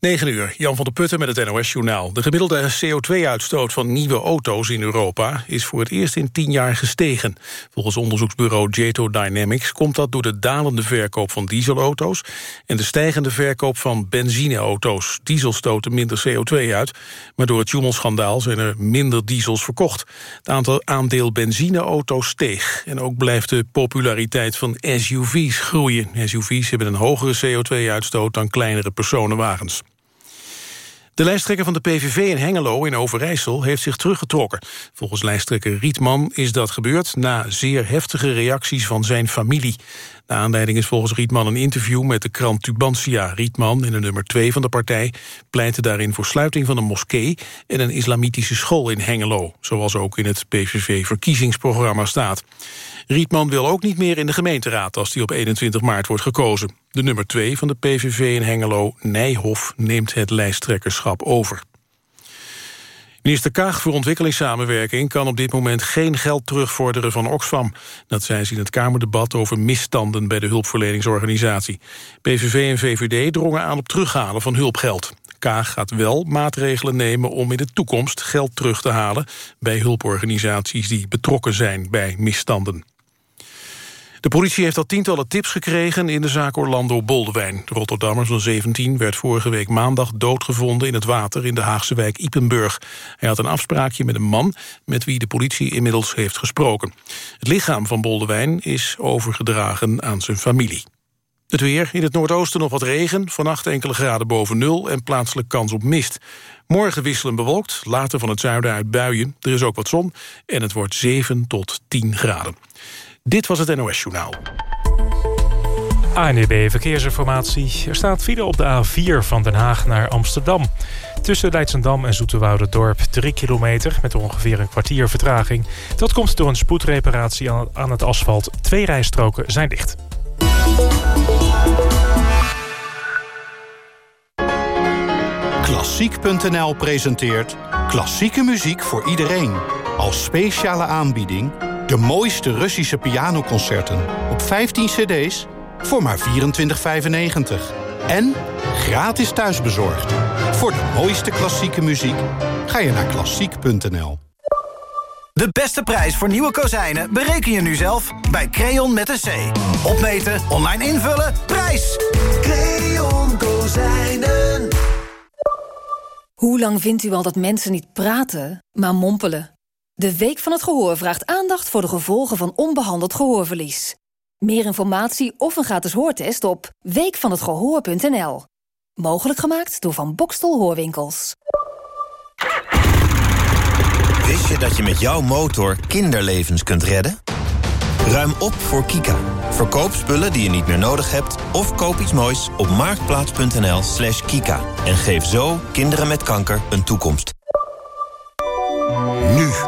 9 uur, Jan van der Putten met het NOS-journaal. De gemiddelde CO2-uitstoot van nieuwe auto's in Europa... is voor het eerst in 10 jaar gestegen. Volgens onderzoeksbureau Jato Dynamics... komt dat door de dalende verkoop van dieselauto's... en de stijgende verkoop van benzineauto's. Diesel stoten minder CO2 uit... maar door het Jumel-schandaal zijn er minder diesels verkocht. Het aantal aandeel benzineauto's steeg. En ook blijft de populariteit van SUV's groeien. SUV's hebben een hogere CO2-uitstoot dan kleinere personenwagens. De lijsttrekker van de PVV in Hengelo in Overijssel heeft zich teruggetrokken. Volgens lijsttrekker Rietman is dat gebeurd na zeer heftige reacties van zijn familie. De aanleiding is volgens Rietman een interview met de krant Tubantia. Rietman, in de nummer 2 van de partij, pleitte daarin voor sluiting van een moskee en een islamitische school in Hengelo, zoals ook in het PVV-verkiezingsprogramma staat. Rietman wil ook niet meer in de gemeenteraad als die op 21 maart wordt gekozen. De nummer 2 van de PVV in Hengelo, Nijhoff, neemt het lijsttrekkerschap over. Minister Kaag voor ontwikkelingssamenwerking kan op dit moment geen geld terugvorderen van Oxfam. Dat zei ze in het Kamerdebat over misstanden bij de hulpverleningsorganisatie. PVV en VVD drongen aan op terughalen van hulpgeld. Kaag gaat wel maatregelen nemen om in de toekomst geld terug te halen bij hulporganisaties die betrokken zijn bij misstanden. De politie heeft al tientallen tips gekregen in de zaak Orlando Boldewijn. De Rotterdammer van 17 werd vorige week maandag doodgevonden in het water in de Haagse wijk Ipenburg. Hij had een afspraakje met een man met wie de politie inmiddels heeft gesproken. Het lichaam van Boldewijn is overgedragen aan zijn familie. Het weer, in het noordoosten nog wat regen, vannacht enkele graden boven nul en plaatselijk kans op mist. Morgen wisselen bewolkt, later van het zuiden uit buien. Er is ook wat zon en het wordt 7 tot 10 graden. Dit was het NOS Journaal. ANEB Verkeersinformatie. Er staat file op de A4 van Den Haag naar Amsterdam. Tussen Leidsendam en Dorp 3 kilometer... met ongeveer een kwartier vertraging. Dat komt door een spoedreparatie aan het asfalt. Twee rijstroken zijn dicht. Klassiek.nl presenteert klassieke muziek voor iedereen. Als speciale aanbieding de mooiste Russische pianoconcerten op 15 cd's voor maar 24,95. En gratis thuisbezorgd. Voor de mooiste klassieke muziek ga je naar klassiek.nl. De beste prijs voor nieuwe kozijnen bereken je nu zelf bij Creon met een C. Opmeten, online invullen, prijs! Creon Kozijnen. Hoe lang vindt u al dat mensen niet praten, maar mompelen? De Week van het Gehoor vraagt aandacht voor de gevolgen van onbehandeld gehoorverlies. Meer informatie of een gratis hoortest op weekvanhetgehoor.nl. Mogelijk gemaakt door Van Bokstel Hoorwinkels. Wist je dat je met jouw motor kinderlevens kunt redden? Ruim op voor Kika. Verkoop spullen die je niet meer nodig hebt... of koop iets moois op marktplaats.nl slash kika. En geef zo kinderen met kanker een toekomst. Nu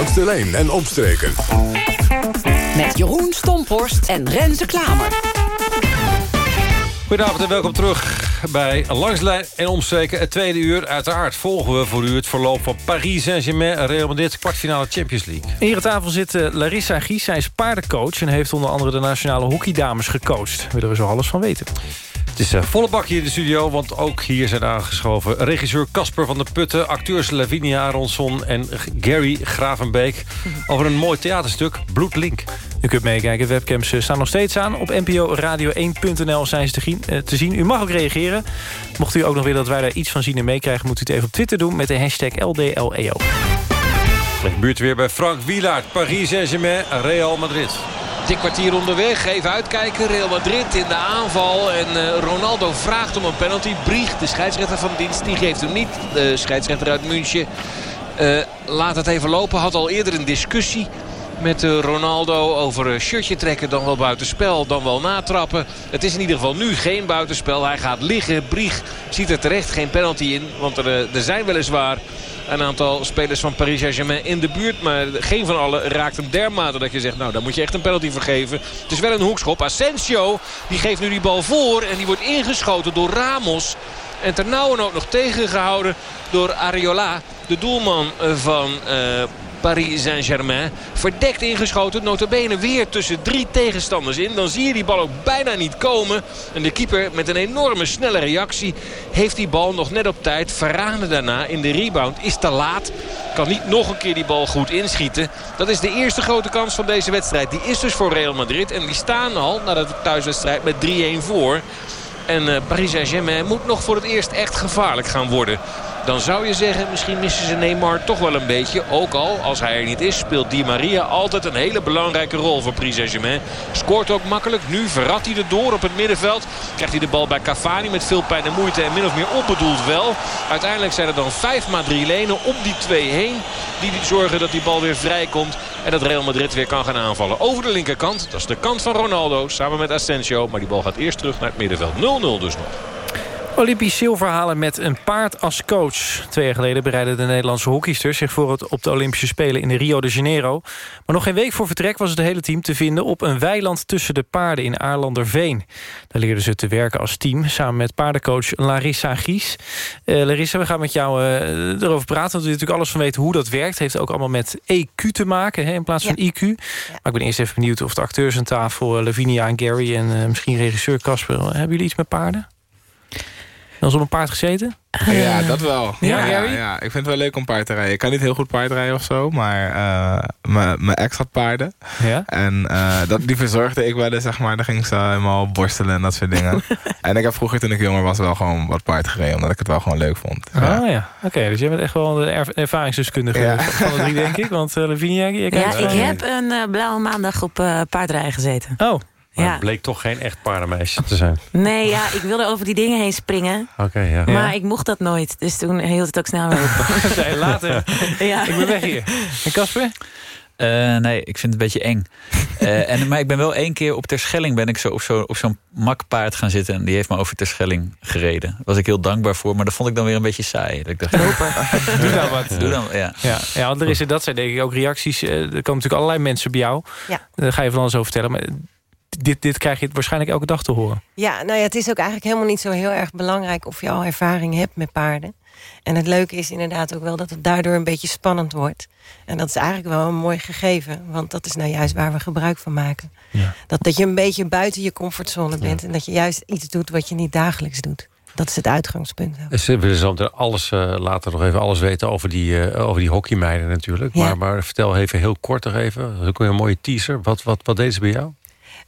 Langs de lijn en omstreken. Met Jeroen Stomporst en Renze Klamer. Goedenavond en welkom terug bij Langs de Lijn en Omstreken. Het tweede uur. Uiteraard volgen we voor u het verloop van Paris Saint-Germain... Real Madrid, kwartfinale Champions League. Hier aan tafel zit uh, Larissa Gies. Zij is paardencoach en heeft onder andere de nationale hockeydames gecoacht. Daar willen we zo alles van weten. Het is uh, volle bak hier in de studio, want ook hier zijn aangeschoven... regisseur Casper van der Putten, acteurs Lavinia Aronson... en Gary Gravenbeek over een mooi theaterstuk, Bloedlink. U kunt meekijken, webcams eh, staan nog steeds aan. Op nporadio1.nl zijn ze te, uh, te zien. U mag ook reageren. Mocht u ook nog willen dat wij daar iets van zien en meekrijgen... moet u het even op Twitter doen met de hashtag LDLEO. buurt weer bij Frank Wielaert, Paris Saint-Germain, Real Madrid dik kwartier onderweg. Even uitkijken. Real Madrid in de aanval. En uh, Ronaldo vraagt om een penalty. Brieg, de scheidsrechter van dienst, die geeft hem niet. De scheidsrechter uit München uh, laat het even lopen. Had al eerder een discussie met uh, Ronaldo over een shirtje trekken. Dan wel buitenspel, dan wel natrappen. Het is in ieder geval nu geen buitenspel. Hij gaat liggen. Brieg ziet er terecht geen penalty in. Want er, er zijn weliswaar een aantal spelers van Paris Saint-Germain in de buurt. Maar geen van allen raakt hem dermate dat je zegt... nou, daar moet je echt een penalty voor geven. Het is wel een hoekschop. Asensio die geeft nu die bal voor. En die wordt ingeschoten door Ramos. En ternauwen ook nog tegengehouden door Ariola. De doelman van Paris Saint-Germain. Verdekt ingeschoten, notabene weer tussen drie tegenstanders in. Dan zie je die bal ook bijna niet komen. En de keeper met een enorme snelle reactie heeft die bal nog net op tijd. Verraden daarna in de rebound is te laat. Kan niet nog een keer die bal goed inschieten. Dat is de eerste grote kans van deze wedstrijd. Die is dus voor Real Madrid. En die staan al na de thuiswedstrijd met 3-1 voor. En uh, Paris Saint-Germain moet nog voor het eerst echt gevaarlijk gaan worden. Dan zou je zeggen, misschien missen ze Neymar toch wel een beetje. Ook al, als hij er niet is, speelt Di Maria altijd een hele belangrijke rol voor Paris Saint-Germain. Scoort ook makkelijk. Nu verrat hij er door op het middenveld. Krijgt hij de bal bij Cavani met veel pijn en moeite. En min of meer onbedoeld wel. Uiteindelijk zijn er dan vijf Madrilenen om die twee heen. Die zorgen dat die bal weer vrij komt. En dat Real Madrid weer kan gaan aanvallen. Over de linkerkant. Dat is de kant van Ronaldo. Samen met Asensio. Maar die bal gaat eerst terug naar het middenveld. 0-0 dus nog. Olympisch zilver halen met een paard als coach. Twee jaar geleden bereidden de Nederlandse hockeysters... zich voor het op de Olympische Spelen in Rio de Janeiro. Maar nog geen week voor vertrek was het hele team te vinden... op een weiland tussen de paarden in Aarlanderveen. Daar leerden ze te werken als team... samen met paardencoach Larissa Gies. Uh, Larissa, we gaan met jou uh, erover praten... want we natuurlijk alles van weten hoe dat werkt. Het heeft ook allemaal met EQ te maken, hè, in plaats van IQ. Ja. Maar ik ben eerst even benieuwd of de acteurs aan tafel... Uh, Lavinia en Gary en uh, misschien regisseur Casper... hebben jullie iets met paarden? Wel eens op een paard gezeten? Ja, dat wel. Ja, ja, ja, ik vind het wel leuk om paard te rijden. Ik kan niet heel goed paard rijden of zo, maar uh, mijn ex had paarden. Ja? En uh, dat, die verzorgde ik wel eens, zeg maar. Dan ging ze helemaal borstelen en dat soort dingen. en ik heb vroeger, toen ik jonger was, wel gewoon wat paard gereden. Omdat ik het wel gewoon leuk vond. Ja. Oh ja, oké. dus jij bent echt wel de er ervaringsdeskundige ja. van de drie, denk ik. Want uh, Lavinia, je Ja, ik heb een blauwe maandag op paardrijden gezeten. Oh, maar ja. het bleek toch geen echt paardenmeisje te zijn. Nee, ja, ik wilde over die dingen heen springen. Oké, ja. Maar Ja. ik mocht dat nooit. Dus toen hield het ook snel weer op. Later. Ja. Ik ben weg hier. En Casper? Eh, nee, ik vind het een beetje eng. Eh, en, maar ik ben wel één keer op Terschelling ben ik zo op zo'n zo makpaard gaan zitten. En die heeft me over Terschelling gereden. Daar was ik heel dankbaar voor. Maar dat vond ik dan weer een beetje saai. Dat ik dacht, Doe dan wat. Doe dan, ja. Ja, ja want er is, dat zijn denk ik ook reacties. eh, Er komen natuurlijk allerlei mensen bij jou. Ja. Daar ga je van alles over vertellen. Maar dit, dit krijg je waarschijnlijk elke dag te horen. Ja, nou ja, het is ook eigenlijk helemaal niet zo heel erg belangrijk... of je al ervaring hebt met paarden. En het leuke is inderdaad ook wel dat het daardoor een beetje spannend wordt. En dat is eigenlijk wel een mooi gegeven. Want dat is nou juist waar we gebruik van maken. Ja. Dat, dat je een beetje buiten je comfortzone bent. En dat je juist iets doet wat je niet dagelijks doet. Dat is het uitgangspunt. Ze willen zo meteen alles, uh, later nog even alles weten over die, uh, over die hockeymeiden natuurlijk. Ja. Maar, maar vertel even heel kort nog even. Dat is ook weer een mooie teaser. Wat, wat, wat deden ze bij jou?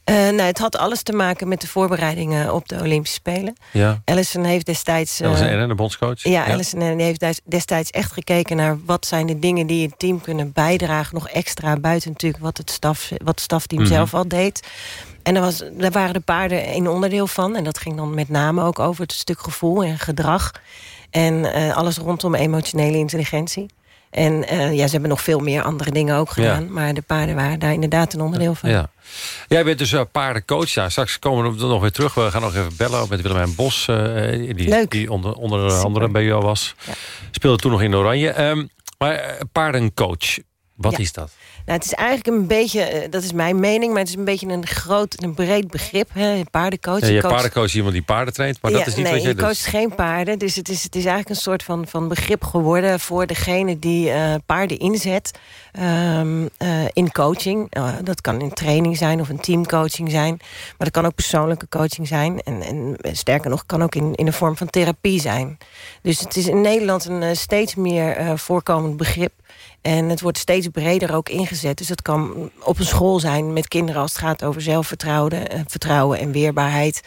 Uh, nou, het had alles te maken met de voorbereidingen op de Olympische Spelen. Ja. Allison heeft destijds... Dat was een de bondscoach. Ja, ja. Allison heeft destijds echt gekeken naar... wat zijn de dingen die het team kunnen bijdragen... nog extra buiten natuurlijk wat het, staf, wat het stafteam Mhm. mm -hmm. zelf al deed. En daar, was, daar waren de paarden een onderdeel van. En dat ging dan met name ook over het stuk gevoel en gedrag. En uh, alles rondom emotionele intelligentie. En uh, ja, ze hebben nog veel meer andere dingen ook gedaan. Ja. Maar de paarden waren daar inderdaad een onderdeel van. Ja. Jij bent dus uh, paardencoach. Ja, straks komen we nog weer terug. We gaan nog even bellen met Willemijn Bos. Uh, die, Leuk. die onder, onder andere bij jou was. Ja. Speelde toen nog in Oranje. Um, maar paardencoach, wat is dat? Nou, het is eigenlijk een beetje, eh, dat is mijn mening... maar het is een beetje een groot, een breed begrip, hè, paardencoach. Ja, je paardencoach is iemand die paarden traint, maar ja, dat is niet nee, wat jij je doet. coacht geen paarden, dus het is, het is eigenlijk een soort van, van begrip geworden... voor degene die uh, paarden inzet um, uh, in coaching. Uh, dat kan in training zijn of een teamcoaching zijn. Maar dat kan ook persoonlijke coaching zijn. En, en sterker nog, kan ook in, in de vorm van therapie zijn. Dus het is in Nederland een steeds meer voorkomend begrip. En het wordt steeds breder ook ingezet. Dus het kan op een school zijn met kinderen als het gaat over zelfvertrouwen uh, vertrouwen en weerbaarheid.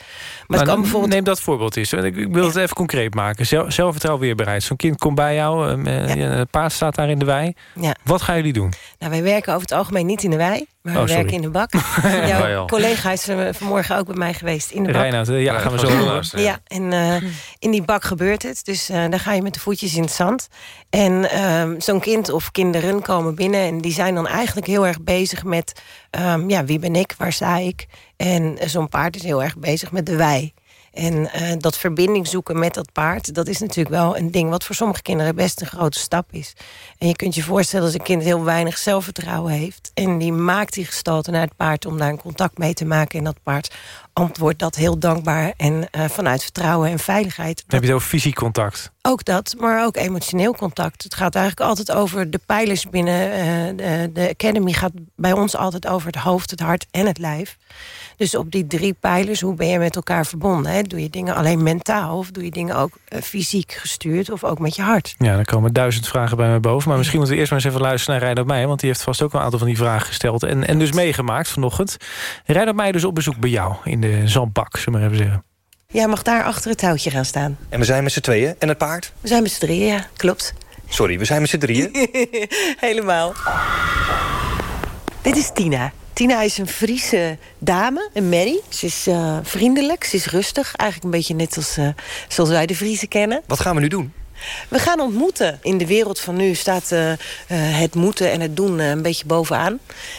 Maar, het kan bijvoorbeeld... Neem dat voorbeeld eens. Ik, wil ja. het even concreet maken. Zelf, zelfvertrouwen, weerbaarheid. Zo'n kind komt bij jou, uh, ja. een paard staat daar in de wei. Ja. Wat gaan jullie doen? Nou, wij werken over het algemeen niet in de wei. Maar Oh, we sorry. werken in de bak. Jouw collega is eh, vanmorgen ook bij mij geweest in de bak. Eh, ja, gaan we zo. Ja, en eh, in die bak gebeurt het. Dus eh dan ga je met de voetjes in het zand. En ehm, zo'n kind of kinderen komen binnen... en die zijn dan eigenlijk heel erg bezig met... ehm, ja, wie ben ik, waar sta ik? En zo'n paard is heel erg bezig met de wij. En eh, dat verbinding zoeken met dat paard... dat is natuurlijk wel een ding wat voor sommige kinderen best een grote stap is. En je kunt je voorstellen als een kind heel weinig zelfvertrouwen heeft... en die maakt die gestalte naar het paard om daar een contact mee te maken... en dat paard antwoordt dat heel dankbaar en eh, vanuit vertrouwen en veiligheid. Dan heb je het over fysiek contact. Ook dat, maar ook emotioneel contact. Het gaat eigenlijk altijd over de pijlers binnen. eh, de, de Academy gaat bij ons altijd over het hoofd, het hart en het lijf. Dus op die drie pijlers, hoe ben je met elkaar verbonden? Hè? Doe je dingen alleen mentaal of doe je dingen ook eh, fysiek gestuurd of ook met je hart? Ja, dan komen duizend vragen bij me boven. Maar misschien moeten we eerst maar eens even luisteren naar Reinoud Meijer... want die heeft vast ook een aantal van die vragen gesteld. En, en dus meegemaakt vanochtend. Reinoud Meijer dus op bezoek bij jou in de zandbak, zullen we maar even zeggen. Jij mag daar achter het touwtje gaan staan. En we zijn met z'n tweeën. En het paard? We zijn met z'n drieën, ja, klopt. Sorry, we zijn met z'n drieën. Helemaal. Dit is Tina. Tina is een Friese dame, een Mary. Ze is eh, vriendelijk, ze is rustig. Eigenlijk een beetje net als eh, zoals wij de Friese kennen. Wat gaan we nu doen? We gaan ontmoeten. In de wereld van nu staat eh, het moeten en het doen een beetje bovenaan.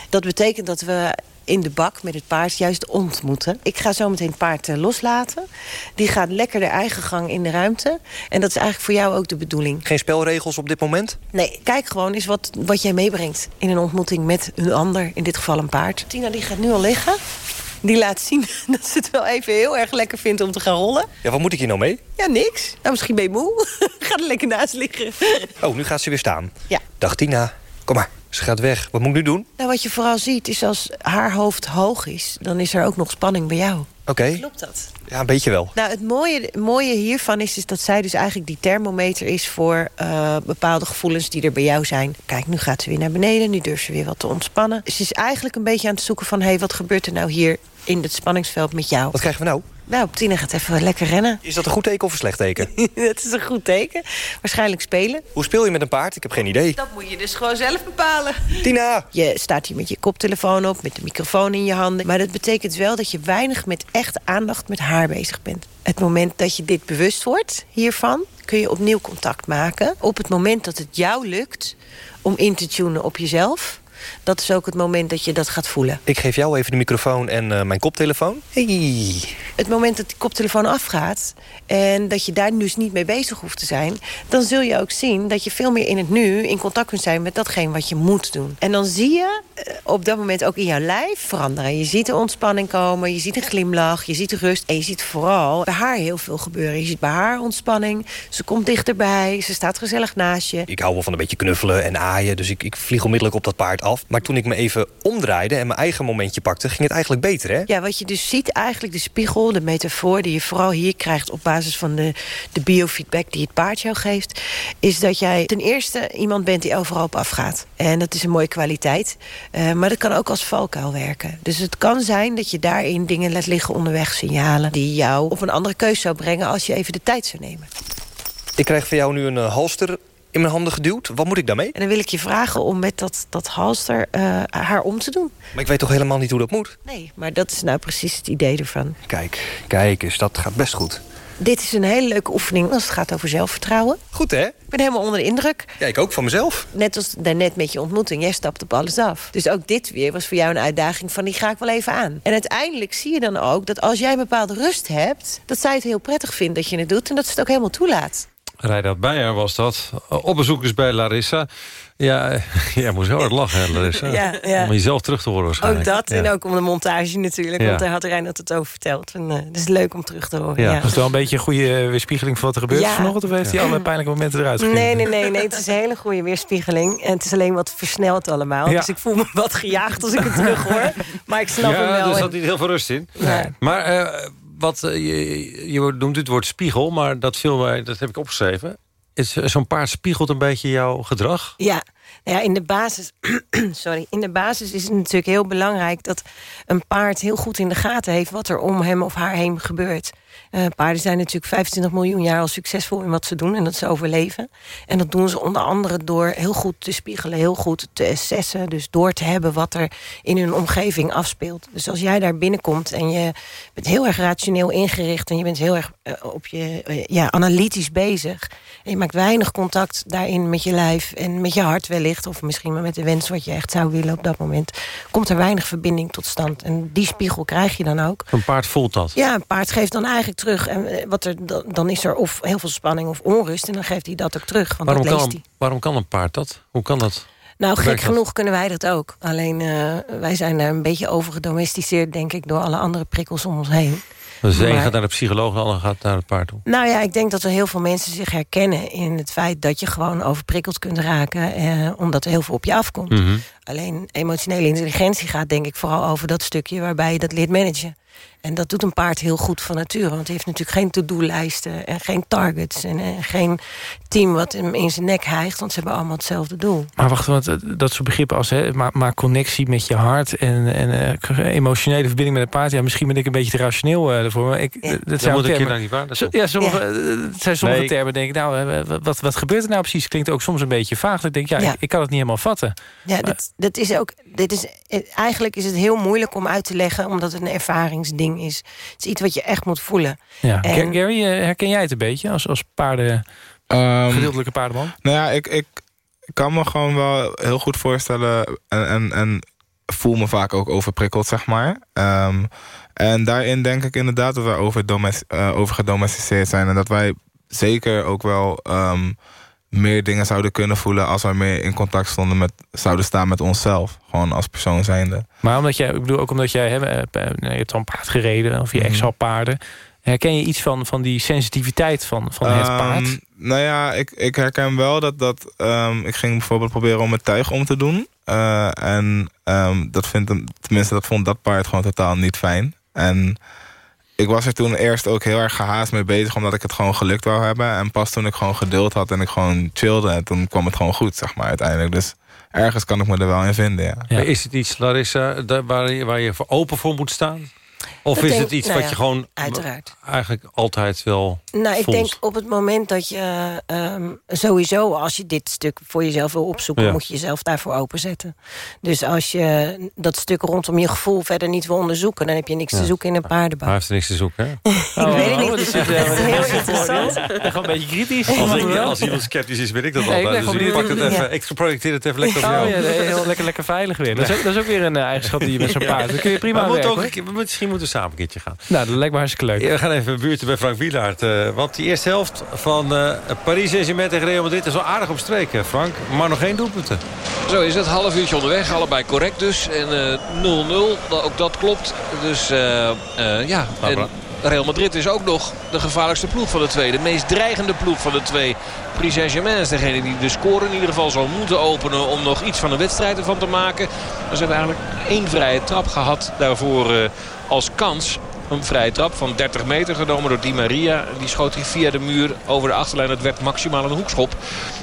Dat betekent dat we in de bak met het paard juist ontmoeten. Ik ga zo meteen het paard eh, loslaten. Die gaat lekker de eigen gang in de ruimte. En dat is eigenlijk voor jou ook de bedoeling. Geen spelregels op dit moment? Nee, kijk gewoon eens wat, wat jij meebrengt in een ontmoeting met een ander, in dit geval een paard. Tina die gaat nu al liggen. Die laat zien dat ze het wel even heel erg lekker vindt om te gaan rollen. Ja, wat moet ik hier nou mee? Ja, niks. Nou, misschien ben je moe. Ga er lekker naast liggen. Oh, nu gaat ze weer staan. Ja. Dag Tina. Kom maar, ze gaat weg. Wat moet ik nu doen? Nou, wat je vooral ziet is als haar hoofd hoog is... dan is er ook nog spanning bij jou. Oké. Klopt dat? Ja, een beetje wel. Nou, het mooie, het mooie hiervan is, is dat zij dus eigenlijk die thermometer is... voor eh, bepaalde gevoelens die er bij jou zijn. Kijk, nu gaat ze weer naar beneden, nu durft ze weer wat te ontspannen. Ze is eigenlijk een beetje aan het zoeken van... hé, hey, wat gebeurt er nou hier in het spanningsveld met jou? Wat krijgen we nou? Nou, Tina gaat even lekker rennen. Is dat een goed teken of een slecht teken? dat is een goed teken. Waarschijnlijk spelen. Hoe speel je met een paard? Ik heb geen idee. Dat moet je dus gewoon zelf bepalen. Tina! Je staat hier met je koptelefoon op, met de microfoon in je handen. Maar dat betekent wel dat je weinig met echte aandacht met haar bezig bent. Het moment dat je dit bewust wordt hiervan... kun je opnieuw contact maken. Op het moment dat het jou lukt om in te tunen op jezelf... dat is ook het moment dat je dat gaat voelen. Ik geef jou even de microfoon en uh, mijn koptelefoon. Hey. Het moment dat die koptelefoon afgaat... en dat je daar dus niet mee bezig hoeft te zijn... dan zul je ook zien dat je veel meer in het nu... in contact kunt zijn met datgene wat je moet doen. En dan zie je uh, op dat moment ook in jouw lijf veranderen. Je ziet de ontspanning komen, je ziet een glimlach, je ziet de rust... en je ziet vooral bij haar heel veel gebeuren. Je ziet bij haar ontspanning, ze komt dichterbij... ze staat gezellig naast je. Ik hou wel van een beetje knuffelen en aaien... dus ik, ik vlieg onmiddellijk op dat paard af. Maar toen ik me even omdraaide en mijn eigen momentje pakte... ging het eigenlijk beter, hè? Ja, wat je dus ziet, eigenlijk de spiegel, de metafoor... die je vooral hier krijgt op basis van de, de biofeedback die het paard jou geeft... is dat jij ten eerste iemand bent die overal op afgaat. En dat is een mooie kwaliteit. Uh, maar dat kan ook als valkuil werken. Dus het kan zijn dat je daarin dingen laat liggen onderweg, signalen... die jou op een andere keuze zou brengen als je even de tijd zou nemen. Ik krijg van jou nu een uh, halster in mijn handen geduwd. Wat moet ik daarmee? En dan wil ik je vragen om met dat, dat halster uh, haar om te doen. Maar ik weet toch helemaal niet hoe dat moet? Nee, maar dat is nou precies het idee ervan. Kijk, kijk eens, dat gaat best goed. Dit is een hele leuke oefening als het gaat over zelfvertrouwen. Goed, hè? Ik ben helemaal onder de indruk. Ja, ik ook van mezelf. Net als daarnet met je ontmoeting. Jij stapt op alles af. Dus ook dit weer was voor jou een uitdaging van die ga ik wel even aan. En uiteindelijk zie je dan ook dat als jij een bepaalde rust hebt... dat zij het heel prettig vindt dat je het doet en dat ze het ook helemaal toelaat. Rijdat Beijer was dat. Op bezoek is bij Larissa. Ja, jij moest heel hard lachen, hè, Larissa. ja, ja. Om jezelf terug te horen waarschijnlijk. Ook dat, ja. en ook om de montage natuurlijk. Ja. Want daar had Reinhard het over verteld. En, uh, het is leuk om terug te horen. Ja. Ja. Dat is wel een beetje een goede uh, weerspiegeling van wat er gebeurt Ja. vanochtend. Of heeft hij alle pijnlijke momenten eruit gegeven? Nee, nee, nee, nee. Het is een hele goede weerspiegeling. En het is alleen wat versneld allemaal. Ja. Dus ik voel me wat gejaagd als ik het terug hoor. Maar ik snap hem Ja, wel. er En- zat niet heel veel rust in. Ja. Maar uh, wat, uh, je, noemt het woord spiegel, maar dat viel mij, dat heb ik opgeschreven. Zo'n paard spiegelt een beetje jouw gedrag? Ja, nou ja, in de basis, sorry, in de basis is het natuurlijk heel belangrijk dat een paard heel goed in de gaten heeft wat er om hem of haar heen gebeurt. Uh, paarden zijn natuurlijk 25 miljoen jaar al succesvol in wat ze doen en dat ze overleven. En dat doen ze onder andere door heel goed te spiegelen, heel goed te assessen. Dus door te hebben wat er in hun omgeving afspeelt. Dus als jij daar binnenkomt en je bent heel erg rationeel ingericht en je bent heel erg uh, op je uh, ja, analytisch bezig. En je maakt weinig contact daarin met je lijf en met je hart wellicht. Of misschien maar met de wens wat je echt zou willen op dat moment. Komt er weinig verbinding tot stand. En die spiegel krijg je dan ook. Een paard voelt dat? Ja, een paard geeft dan eigenlijk terug. En wat er, dan is er of heel veel spanning of onrust. En dan geeft hij dat ook terug. Want waarom, dat kan, hij. waarom kan een paard dat? Hoe kan dat? Nou, gek dat? genoeg kunnen wij dat ook. Alleen uh, wij zijn daar een beetje over gedomesticeerd, denk ik, door alle andere prikkels om ons heen. Dus de een gaat naar de psycholoog, de ander gaat naar het paard toe. Nou ja, ik denk dat er heel veel mensen zich herkennen in het feit dat je gewoon overprikkeld kunt raken, eh, omdat er heel veel op je afkomt. Mhm. Alleen emotionele intelligentie gaat denk ik vooral over dat stukje waarbij je dat leert managen. En dat doet een paard heel goed van nature. Want hij heeft natuurlijk geen to-do-lijsten en geen targets. En, en geen team wat hem in zijn nek hijgt. Want ze hebben allemaal hetzelfde doel. Maar wacht, want eh, dat soort begrippen als hè, maak, maak connectie met je hart en, en eh, emotionele verbinding met een paard. Ja, misschien ben ik een beetje te rationeel eh, ervoor. Maar ik, eh, dat Dan zijn moet ik je termen- nou niet waar. Ja, sommige, Ja. eh, het zijn sommige Nee. termen denk ik, nou, eh, wat, wat gebeurt er nou precies? Klinkt ook soms een beetje vaag. Dat Ik denk, ja, Ja. Ik, ik kan het niet helemaal vatten. Ja, dat, dat is ook. Dit is, eh, eigenlijk is het heel moeilijk om uit te leggen, omdat het een ervaringsding is. Het is iets wat je echt moet voelen. Ja. En- Ga- Gary, eh, herken jij het een beetje als, als paarden, Ehm, gedeeltelijke paardenman? Nou ja, ik, ik kan me gewoon wel heel goed voorstellen... en, en, en voel me vaak ook overprikkeld, zeg maar. Ehm, en daarin denk ik inderdaad dat wij over, eh, over gedomesticeerd zijn... en dat wij zeker ook wel ehm, meer dingen zouden kunnen voelen... als wij meer in contact stonden met, zouden staan met onszelf. Gewoon als persoon zijnde. Maar omdat jij, ik bedoel ook omdat jij, hè, eh, je hebt een paard gereden of je Mhm. ex had paarden. Herken je iets van, van die sensitiviteit van, van het Ehm, paard? Nou ja, ik, ik herken wel dat... dat ehm, ik ging bijvoorbeeld proberen om het tuig om te doen. Eh, en ehm, dat vindt hem, tenminste, dat vond dat paard gewoon totaal niet fijn. En ik was er toen eerst ook heel erg gehaast mee bezig... omdat ik het gewoon gelukt wou hebben. En pas toen ik gewoon geduld had en ik gewoon chillde... en toen kwam het gewoon goed, zeg maar, uiteindelijk. Dus ergens kan ik me er wel in vinden, ja. Is het iets, Larissa, waar je, waar je voor open voor moet staan? Of Dat is denk- het iets nou wat ja, je gewoon uiteraard. eigenlijk altijd wel Nou, ik voelt? denk op het moment dat je ehm, sowieso, als je dit stuk voor jezelf wil opzoeken, Ja. moet je jezelf daarvoor openzetten. Dus als je dat stuk rondom je gevoel verder niet wil onderzoeken, dan heb je niks Ja. te zoeken in een paardenbouw. Hij heeft er niks te zoeken, hè? ik weet het niet. dat is, eh, Dat is heel interessant. Gewoon een beetje kritisch. Als, ik, Ja. als iemand sceptisch is, weet ik dat Nee, ik altijd. Dus ik, pak het even, ik projecteer het even lekker op Oh jou. ja, nee, heel lekker, lekker veilig weer. Dat is, ook, dat is ook weer een eh, eigenschap die je met zo'n paard... Dat kun je prima Maar ook, we- misschien moeten we samen een keertje gaan. hoor. Nou, dat lijkt me hartstikke leuk. Ja, we gaan even buurten bij Frank Wielaert. eh, want die eerste helft van eh Paris Saint-Germain tegen Real Madrid is wel aardig op streek, hè, Frank. Maar nog geen doelpunten. Zo is het, half uurtje onderweg. Allebei correct dus. En eh, 0-0, Da- ook dat klopt. Dus eh, eh, ja, en Real Madrid is ook nog de gevaarlijkste ploeg van de twee. De meest dreigende ploeg van de twee. Paris Saint-Germain is degene die de score in ieder geval zou moeten openen... om nog iets van een wedstrijd ervan te maken. Maar ze hebben eigenlijk één vrije trap gehad daarvoor eh, als kans. Een vrije trap van 30 meter genomen door Di Maria. Die schoot hij via de muur over de achterlijn. Het werd maximaal een hoekschop.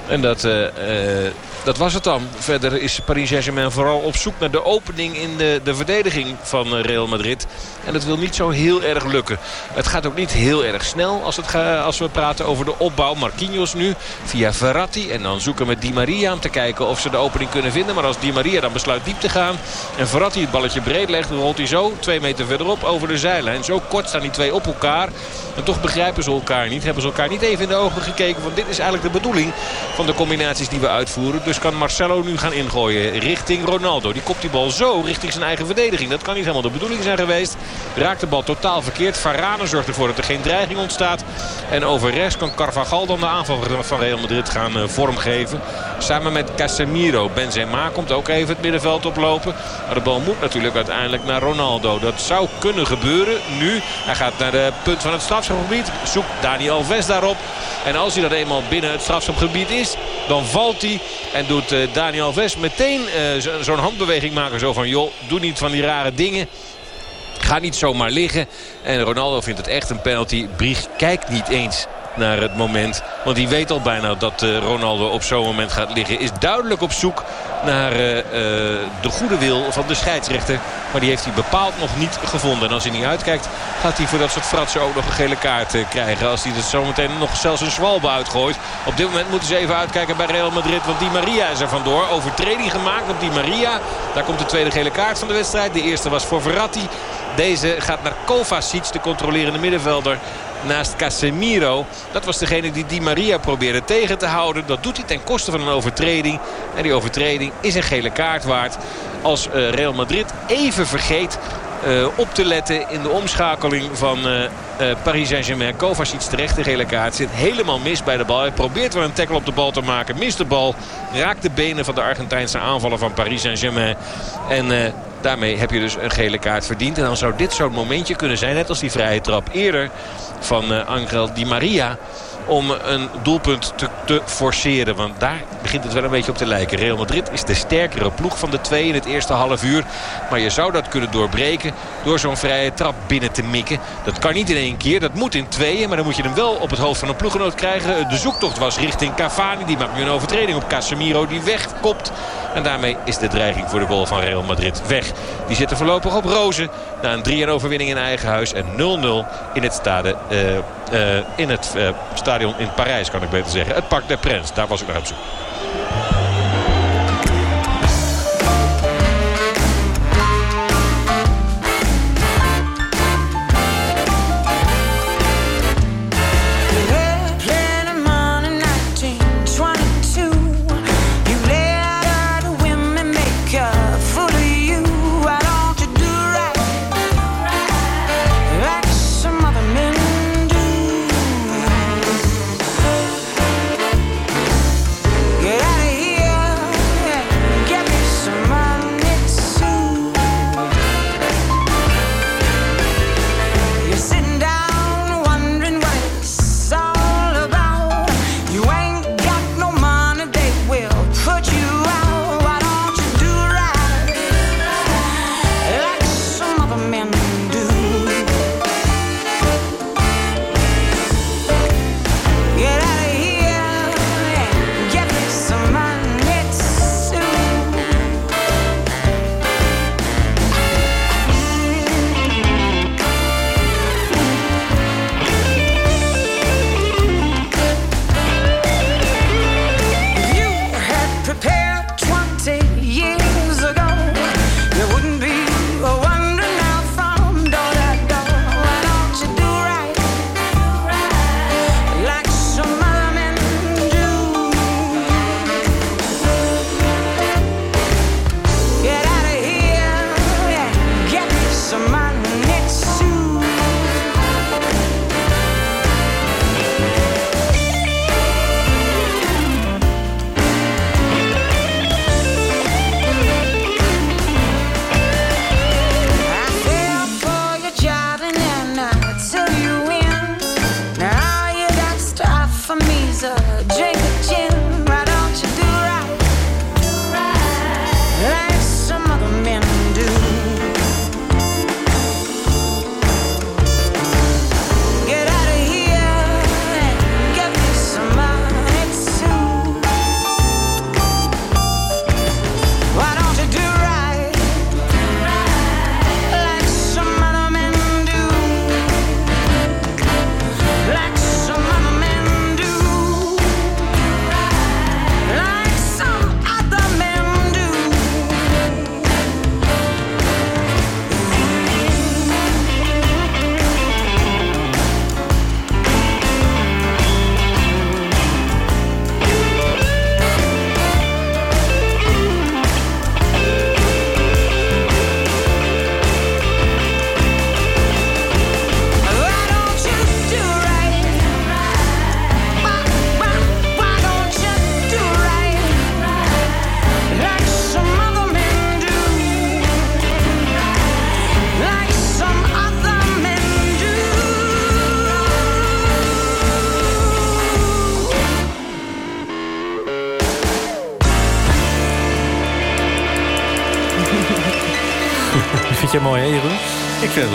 En dat, eh, eh, dat was het dan. Verder is Paris Saint-Germain vooral op zoek naar de opening in de, de verdediging van eh, Real Madrid. En dat wil niet zo heel erg lukken. Het gaat ook niet heel erg snel als, het als we praten over de opbouw. Marquinhos nu via Verratti. En dan zoeken met Di Maria om te kijken of ze de opening kunnen vinden. Maar als Di Maria dan besluit diep te gaan en Verratti het balletje breed legt... dan rolt hij zo twee meter verderop over de zijlijn. Zo kort staan die twee op elkaar. En toch begrijpen ze elkaar niet. Hebben ze elkaar niet even in de ogen gekeken. Want dit is eigenlijk de bedoeling van de combinaties die we uitvoeren. Dus kan Marcelo nu gaan ingooien richting Ronaldo. Die kopt die bal zo richting zijn eigen verdediging. Dat kan niet helemaal de bedoeling zijn geweest. Raakt de bal totaal verkeerd. Varane zorgt ervoor dat er geen dreiging ontstaat. En over rechts kan Carvajal dan de aanval van Real Madrid gaan eh, vormgeven. Samen met Casemiro. Benzema komt ook even het middenveld oplopen. Maar de bal moet natuurlijk uiteindelijk naar Ronaldo. Dat zou kunnen gebeuren. Nu, hij gaat naar de punt van het strafschopgebied. Zoekt Dani Alves daarop. En als hij dat eenmaal binnen het strafschopgebied is, dan valt hij. En doet eh, Dani Alves meteen eh, zo- zo'n handbeweging maken. Zo van, joh, doe niet van die rare dingen. Ga niet zomaar liggen. En Ronaldo vindt het echt een penalty. Brieg kijkt niet eens naar het moment. Want die weet al bijna dat uh, Ronaldo op zo'n moment gaat liggen. Is duidelijk op zoek naar uh, uh, de goede wil van de scheidsrechter. Maar die heeft hij bepaald nog niet gevonden. En als hij niet uitkijkt gaat hij voor dat soort fratsen ook nog een gele kaart krijgen. Als hij het zometeen nog zelfs een zwalbe uitgooit. Op dit moment moeten ze even uitkijken bij Real Madrid. Want die Maria is er vandoor. Overtreding gemaakt op die Maria. Daar komt de tweede gele kaart van de wedstrijd. De eerste was voor Verratti. Deze gaat naar Kovacic, de controlerende middenvelder naast Casemiro. Dat was degene die Di Maria probeerde tegen te houden. Dat doet hij ten koste van een overtreding. En die overtreding is een gele kaart waard. Als uh, Real Madrid even vergeet uh, op te letten in de omschakeling van uh, uh, Paris Saint-Germain. Kovacic terecht de gele kaart. Zit helemaal mis bij de bal. Hij probeert wel een tackle op de bal te maken. Mist de bal. Raakt de benen van de Argentijnse aanvaller van Paris Saint-Germain. En daarmee heb je dus een gele kaart verdiend. En dan zou dit zo'n momentje kunnen zijn. Net als die vrije trap eerder van Angel Di Maria om een doelpunt te, te, forceren. Want daar begint het wel een beetje op te lijken. Real Madrid is de sterkere ploeg van de twee in het eerste half uur. Maar je zou dat kunnen doorbreken door zo'n vrije trap binnen te mikken. Dat kan niet in één keer, dat moet in tweeën. Maar dan moet je hem wel op het hoofd van een ploeggenoot krijgen. De zoektocht was richting Cavani. Die maakt nu een overtreding op Casemiro die wegkopt. En daarmee is de dreiging voor de goal van Real Madrid weg. Die zitten voorlopig op rozen. Na een 3-1 overwinning in eigen huis. En 0-0 in het, stade, uh, uh, in het uh, stadion in Parijs kan ik beter zeggen. Het Parc des Princes. Daar was ik naar op zoek.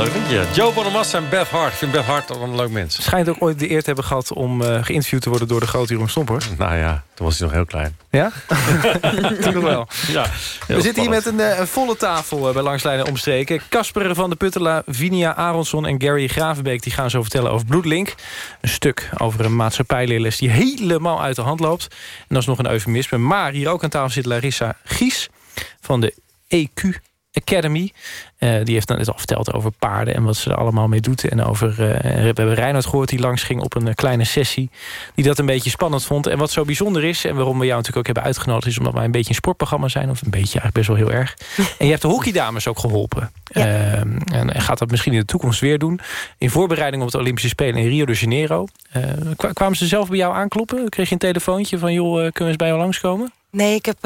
Leuk liedje. Joe Bonamassa en Beth Hart. Ik vind Beth Hart een leuk mens. Schijnt ook ooit de eer te hebben gehad om uh, geïnterviewd te worden door de grote Jeroen Stomper. Nou ja, toen was hij nog heel klein. Ja? Toen wel. Ja, We zitten hier met een, uh, een volle tafel uh, bij Langslijnen Omstreken. Kasper van de Puttela, Vinia Aronson en Gary Gravenbeek... die gaan zo vertellen over Bloedlink. Een stuk over een maatschappijleerles die helemaal uit de hand loopt. En dat is nog een eufemisme. Maar hier ook aan tafel zit Larissa Gies van de EQ Academy. Uh, die heeft dan net al verteld over paarden en wat ze er allemaal mee doet. En over, uh, we hebben Reinhard gehoord die langs ging op een uh, kleine sessie. Die dat een beetje spannend vond. En wat zo bijzonder is, en waarom we jou natuurlijk ook hebben uitgenodigd... is omdat wij een beetje een sportprogramma zijn. Of een beetje, eigenlijk best wel heel erg. en je hebt de hockeydames ook geholpen. Ja. en, en, gaat dat misschien in de toekomst weer doen. In voorbereiding op de Olympische Spelen in Rio de Janeiro. kwamen ze zelf bij jou aankloppen? Kreeg je een telefoontje van, joh, kunnen we eens bij jou langskomen? Nee, ik heb,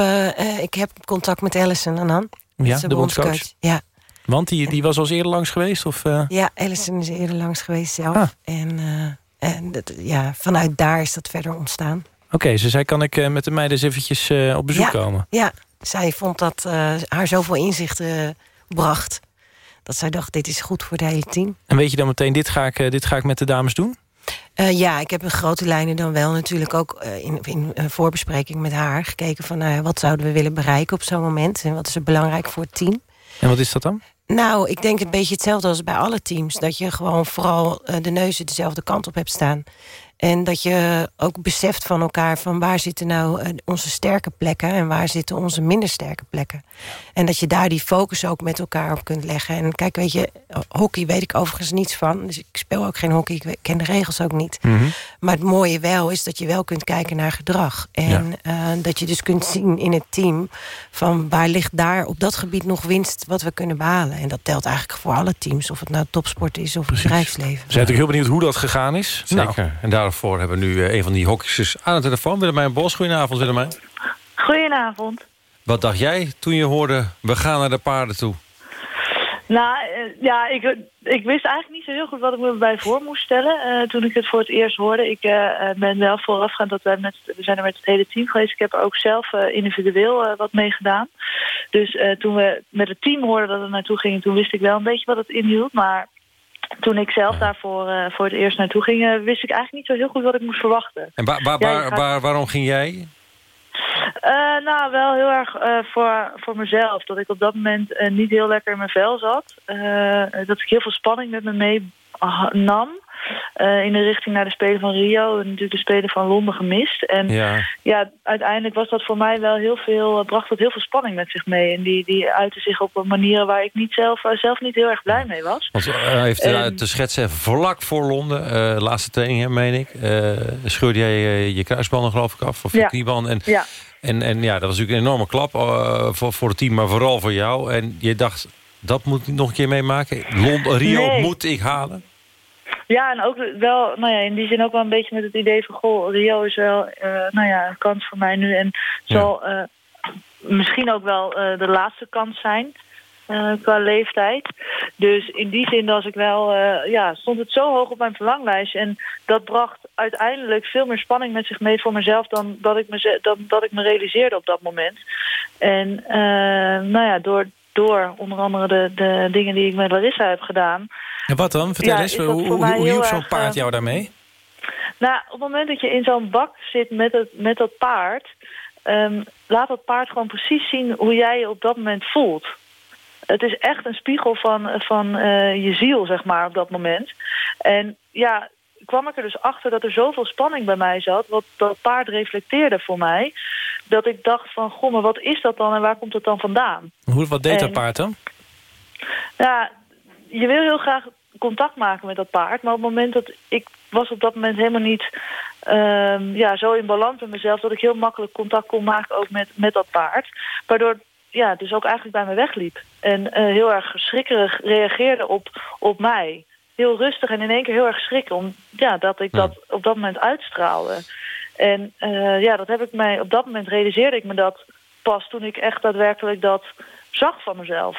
ik heb contact met Alison Anan. Ja, de bondscoach. Ja. Want die, die was al eerder langs geweest? Of, uh... Ja, Alison is eerder langs geweest zelf. Ah. En, uh, en dat, ja, vanuit daar is dat verder ontstaan. Oké, okay, dus zij kan ik uh, met de meiden eens eventjes op bezoek ja, komen? Ja, zij vond dat haar zoveel inzichten bracht... dat zij dacht, dit is goed voor het hele team. En weet je dan meteen, dit ga ik, dit ga ik met de dames doen? Uh, ja, ik heb in grote lijnen dan wel natuurlijk ook uh, in, in een voorbespreking met haar gekeken van uh, wat zouden we willen bereiken op zo'n moment en wat is er belangrijk voor het team. En wat is dat dan? Nou, ik denk een beetje hetzelfde als bij alle teams. Dat je gewoon vooral de neuzen dezelfde kant op hebt staan. En dat je ook beseft van elkaar van waar zitten nou onze sterke plekken en waar zitten onze minder sterke plekken. En dat je daar die focus ook met elkaar op kunt leggen. En kijk, weet je, hockey weet ik overigens niets van. Dus ik speel ook geen hockey, ik ken de regels ook niet. Mm -hmm. Maar het mooie wel is dat je wel kunt kijken naar gedrag. En ja. uh, dat je dus kunt zien in het team van waar ligt daar op dat gebied nog winst wat we kunnen behalen. En dat telt eigenlijk voor alle teams, of het nou topsport is of Precies. bedrijfsleven. We zijn natuurlijk heel benieuwd hoe dat gegaan is. Zeker. Nou. En daarvoor hebben we nu uh, een van die hockeysters aan de telefoon. Willemijn Bos, goedenavond Willemijn. Goedenavond. Wat dacht jij toen je hoorde, we gaan naar de paarden toe? Nou, uh, ja, ik, ik wist eigenlijk niet zo heel goed wat ik me bij voor moest stellen uh, toen ik het voor het eerst hoorde. Ik uh, ben wel voorafgaand dat wij met, we zijn er met het hele team geweest. Ik heb er ook zelf individueel wat mee gedaan. Dus toen we met het team hoorden dat we naartoe gingen, toen wist ik wel een beetje wat het inhield. Maar toen ik zelf daarvoor voor het eerst naartoe ging, wist ik eigenlijk niet zo heel goed wat ik moest verwachten. En waar, waar, waar, waar waarom ging jij? Uh, nou, wel heel erg uh, voor, voor mezelf. Dat ik op dat moment uh, niet heel lekker in mijn vel zat. dat ik heel veel spanning met me mee nam. in de richting naar de Spelen van Rio en natuurlijk de Spelen van Londen gemist. En ja. ja, uiteindelijk was dat voor mij wel heel veel, bracht dat heel veel spanning met zich mee. En die, die uitte zich op een manier waar ik niet zelf, zelf niet heel erg blij mee was. Want hij heeft en, te schetsen, vlak voor Londen, laatste training, meen ik, scheurde jij je kruisbanden geloof ik af, of je ja. kniebanden. En, ja. En, en ja, dat was natuurlijk een enorme klap uh, voor, voor het team, maar vooral voor jou. En je dacht, dat moet ik nog een keer meemaken. Londen, Rio nee. moet ik halen. Ja, en ook wel, nou ja, in die zin ook wel een beetje met het idee van... goh, Rio is wel, uh, nou ja, een kans voor mij nu. En zal uh, misschien ook wel de laatste kans zijn... Qua leeftijd. Dus in die zin was ik wel, ja, stond het zo hoog op mijn verlanglijst. En dat bracht uiteindelijk veel meer spanning met zich mee voor mezelf dan dat ik me, dan, dat ik me realiseerde op dat moment. En nou ja, door, door onder andere de, de dingen die ik met Larissa heb gedaan. En wat dan? Vertel ja, eens, hoe, hoe, hoe hielp zo'n paard jou daarmee? Nou, op het moment dat je in zo'n bak zit met, het, met dat paard... Um, laat dat paard gewoon precies zien hoe jij je op dat moment voelt. Het is echt een spiegel van, van uh, je ziel, zeg maar, op dat moment. En ja, kwam ik er dus achter dat er zoveel spanning bij mij zat... wat dat paard reflecteerde voor mij... dat ik dacht van, goh, maar wat is dat dan en waar komt het dan vandaan? Hoe, wat deed en, dat paard dan? Ja, je wil heel graag contact maken met dat paard... maar op het moment dat ik was op dat moment helemaal niet uh, ja, zo in balans met mezelf... dat ik heel makkelijk contact kon maken ook met, met dat paard. Waardoor ja, dus ook eigenlijk bij me wegliep. En uh, heel erg schrikkerig reageerde op, op mij. Heel rustig en in één keer heel erg schrikken. Om, ja, dat ik dat op dat moment uitstraalde. En uh, ja, dat heb ik mij, op dat moment realiseerde ik me dat pas toen ik echt daadwerkelijk dat zag van mezelf.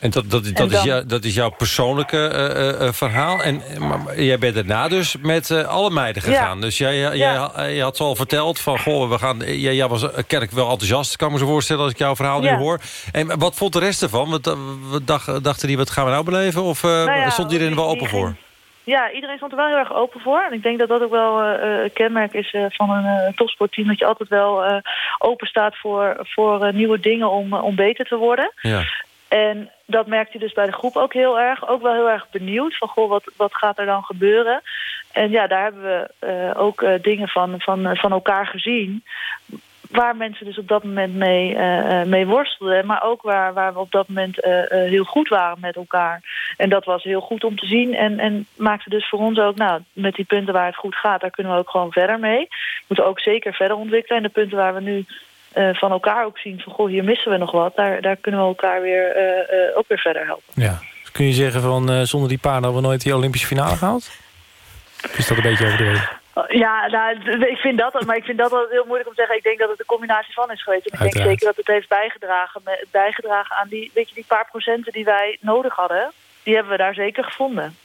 En dat, dat, dat, En is, jou, dat is jouw persoonlijke eh, eh, eh, verhaal. En maar, jij bent daarna dus met eh, alle meiden Ja. gegaan. Dus jij, jij, jij, eh, had ze al verteld van... Goh, we gaan, jij, jij was eh, kennelijk wel enthousiast, kan ik me zo voorstellen... als ik jouw verhaal Ja. nu hoor. En wat vond de rest ervan? Wat, eh, dacht- dachten die, wat gaan we nou beleven? Of eh, Nou stond iedereen er wel die- open die voor? ging- Ja, iedereen stond er wel heel erg open voor. En ik denk dat dat ook wel eh, een kenmerk is eh, van een eh, topsportteam. Dat je altijd wel eh, open staat voor, voor eh, nieuwe dingen om, eh, om beter te worden. Ja. En dat merkte je dus bij de groep ook heel erg. Ook wel heel erg benieuwd van, goh, wat, wat gaat er dan gebeuren? En ja, daar hebben we eh, ook eh, dingen van, van, eh, van elkaar gezien. Waar mensen dus op dat moment mee, eh, eh, mee worstelden. Maar ook waar, waar we op dat moment eh, heel goed waren met elkaar. En dat was heel goed om te zien. En, en maakte dus voor ons ook, nou, met die punten waar het goed gaat... daar kunnen we ook gewoon verder mee. We moeten ook zeker verder ontwikkelen. En de punten waar we nu van elkaar ook zien van... goh, hier missen we nog wat. Daar, daar kunnen we elkaar weer, ook weer verder helpen. Ja. Dus kun je zeggen van zonder die paarden hadden we nooit die Olympische finale gehaald? Is dat een beetje overdreven? Ja, nou, ik vind dat, maar ik vind dat altijd heel moeilijk om te zeggen. Ik denk dat het een combinatie van is geweest. En ik denk zeker dat het heeft bijgedragen, bijgedragen aan die, weet je, die paar procenten die wij nodig hadden. Die hebben we daar zeker gevonden.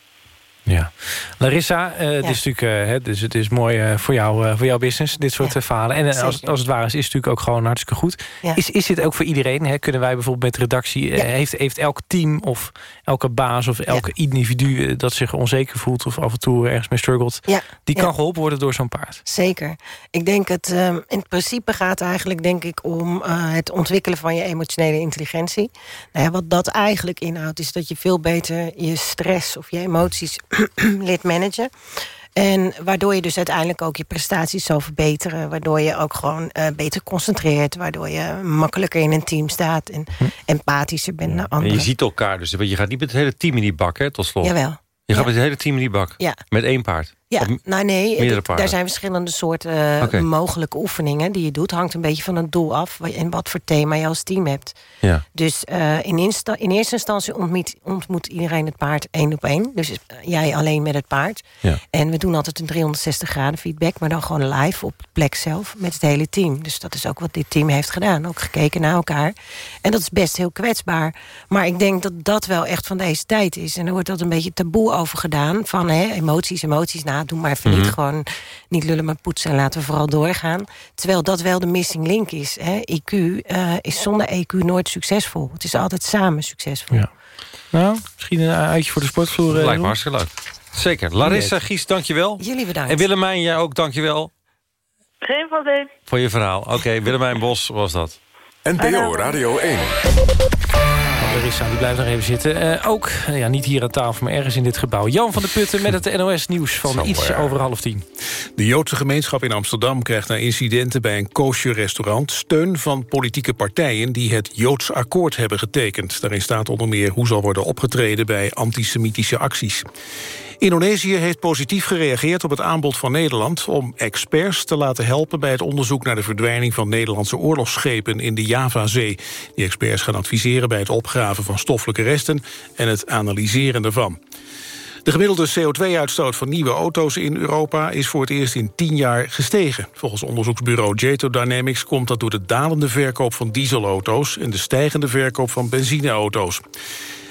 Larissa, eh, het, is natuurlijk, hè, dus het is mooi eh, voor, jou, voor jouw business, dit soort verhalen. En als, als het waar is, is het natuurlijk ook gewoon hartstikke goed. Ja. Is, is dit ook voor iedereen? Hè? Kunnen wij bijvoorbeeld met redactie... heeft, heeft elk team of elke baas of elke individu... dat zich onzeker voelt of af en toe ergens mee struggelt... Ja, die ja. kan geholpen worden door zo'n paard? Zeker. Ik denk het, ehm, in principe gaat eigenlijk denk ik om het ontwikkelen van je emotionele intelligentie. Nou ja, wat dat eigenlijk inhoudt is dat je veel beter je stress of je emoties leert managen. En waardoor je dus uiteindelijk ook je prestaties zal verbeteren. Waardoor je ook gewoon eh, beter concentreert. Waardoor je makkelijker in een team staat. En empathischer bent naar En anderen. je ziet elkaar dus. Want je gaat niet met het hele team in die bak, hè, tot slot. Jawel. Je gaat met het hele team in die bak. Ja. Met één paard. Ja, nou nee, daar zijn verschillende soorten eh, mogelijke oefeningen die je doet. Hangt een beetje van het doel af en wat voor thema je als team hebt. Ja. Dus eh, in, in eerste instantie ontmoet, ontmoet iedereen het paard één op één. Dus eh, jij alleen met het paard. Ja. En we doen altijd een 360 graden feedback, maar dan gewoon live op de plek zelf met het hele team. Dus dat is ook wat dit team heeft gedaan. Ook gekeken naar elkaar. En dat is best heel kwetsbaar. Maar ik denk dat dat wel echt van deze tijd is. En er wordt dat een beetje taboe over gedaan. Van hè, emoties, emoties. Nou, doe maar even Mhm. niet. Gewoon niet lullen maar poetsen en laten we vooral doorgaan. Terwijl dat wel de missing link is. Hè. IQ eh, is zonder EQ nooit succesvol. Het is altijd samen succesvol. Ja. Nou, misschien een uitje voor de sportvloer. eh, Lijkt me Jeroen? hartstikke leuk. Zeker. Larissa, Gies, dankjewel. Jullie bedankt. En Willemijn, jij ook dankjewel Geen probleem. voor je verhaal. Oké, Willemijn Bos was dat. NPO Radio 1. Larissa, die blijft nog even zitten. Eh, ook, eh, ja, niet hier aan tafel, maar ergens in dit gebouw. Jan van der Putten met het NOS-nieuws van iets over half tien. De Joodse gemeenschap in Amsterdam krijgt na incidenten bij een kosher restaurant steun van politieke partijen die het Joods akkoord hebben getekend. Daarin staat onder meer hoe zal worden opgetreden bij antisemitische acties. Indonesië heeft positief gereageerd op het aanbod van Nederland... om experts te laten helpen bij het onderzoek naar de verdwijning van Nederlandse oorlogsschepen in de Javazee. Die experts gaan adviseren bij het opgraven van stoffelijke resten en het analyseren daarvan. De gemiddelde CO2-uitstoot van nieuwe auto's in Europa is voor het eerst in 10 jaar gestegen. Volgens onderzoeksbureau Jato Dynamics komt dat door de dalende verkoop van dieselauto's en de stijgende verkoop van benzineauto's.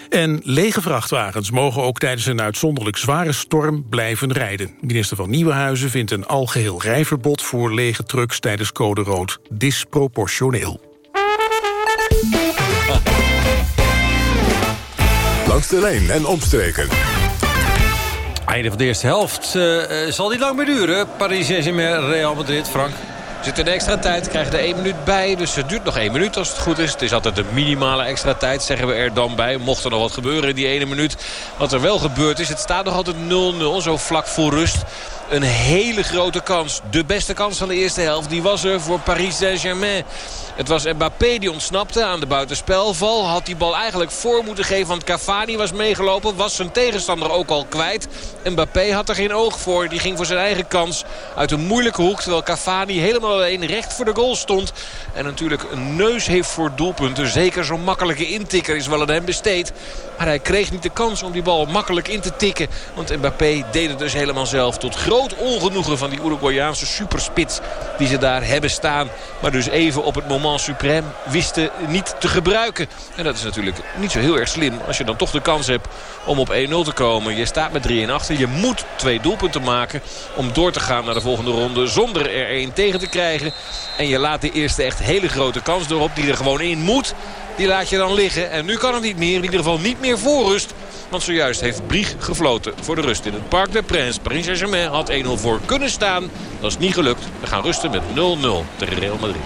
En lege vrachtwagens mogen ook tijdens een uitzonderlijk zware storm blijven rijden. Minister van Nieuwenhuizen vindt een algeheel rijverbod voor lege trucks tijdens code rood disproportioneel. Langs de lijn en omstreken. Einde van de eerste helft. eh, eh, zal niet lang meer duren. Paris Saint-Germain, Real Madrid, Frank. Zit in extra tijd, krijgen er één minuut bij. Dus het duurt nog één minuut als het goed is. Het is altijd de minimale extra tijd, zeggen we er dan bij. Mocht er nog wat gebeuren in die ene minuut. Wat er wel gebeurd is, het staat nog altijd 0-0, zo vlak voor rust. Een hele grote kans. De beste kans van de eerste helft, die was er voor Paris Saint-Germain. Het was Mbappé die ontsnapte aan de buitenspelval. Had die bal eigenlijk voor moeten geven, want Cavani was meegelopen. Was zijn tegenstander ook al kwijt. Mbappé had er geen oog voor. Die ging voor zijn eigen kans uit een moeilijke hoek. Terwijl Cavani helemaal alleen recht voor de goal stond. En natuurlijk een neus heeft voor doelpunten. Zeker zo'n makkelijke intikker is wel aan hem besteed. Maar hij kreeg niet de kans om die bal makkelijk in te tikken. Want Mbappé deed het dus helemaal zelf. Tot grote groot ongenoegen van die Uruguayaanse superspits die ze daar hebben staan. Maar dus even op het moment suprême wisten niet te gebruiken. En dat is natuurlijk niet zo heel erg slim als je dan toch de kans hebt om op 1-0 te komen. Je staat met 3 en achter. Je moet twee doelpunten maken om door te gaan naar de volgende ronde zonder er één tegen te krijgen. En je laat de eerste echt hele grote kans erop die er gewoon in moet. Die laat je dan liggen. En nu kan het niet meer. In ieder geval niet meer voor rust. Want zojuist heeft Brieg gefloten voor de rust in het Parc des Princes. Paris Saint-Germain had 1-0 voor kunnen staan. Dat is niet gelukt. We gaan rusten met 0-0 tegen Real Madrid.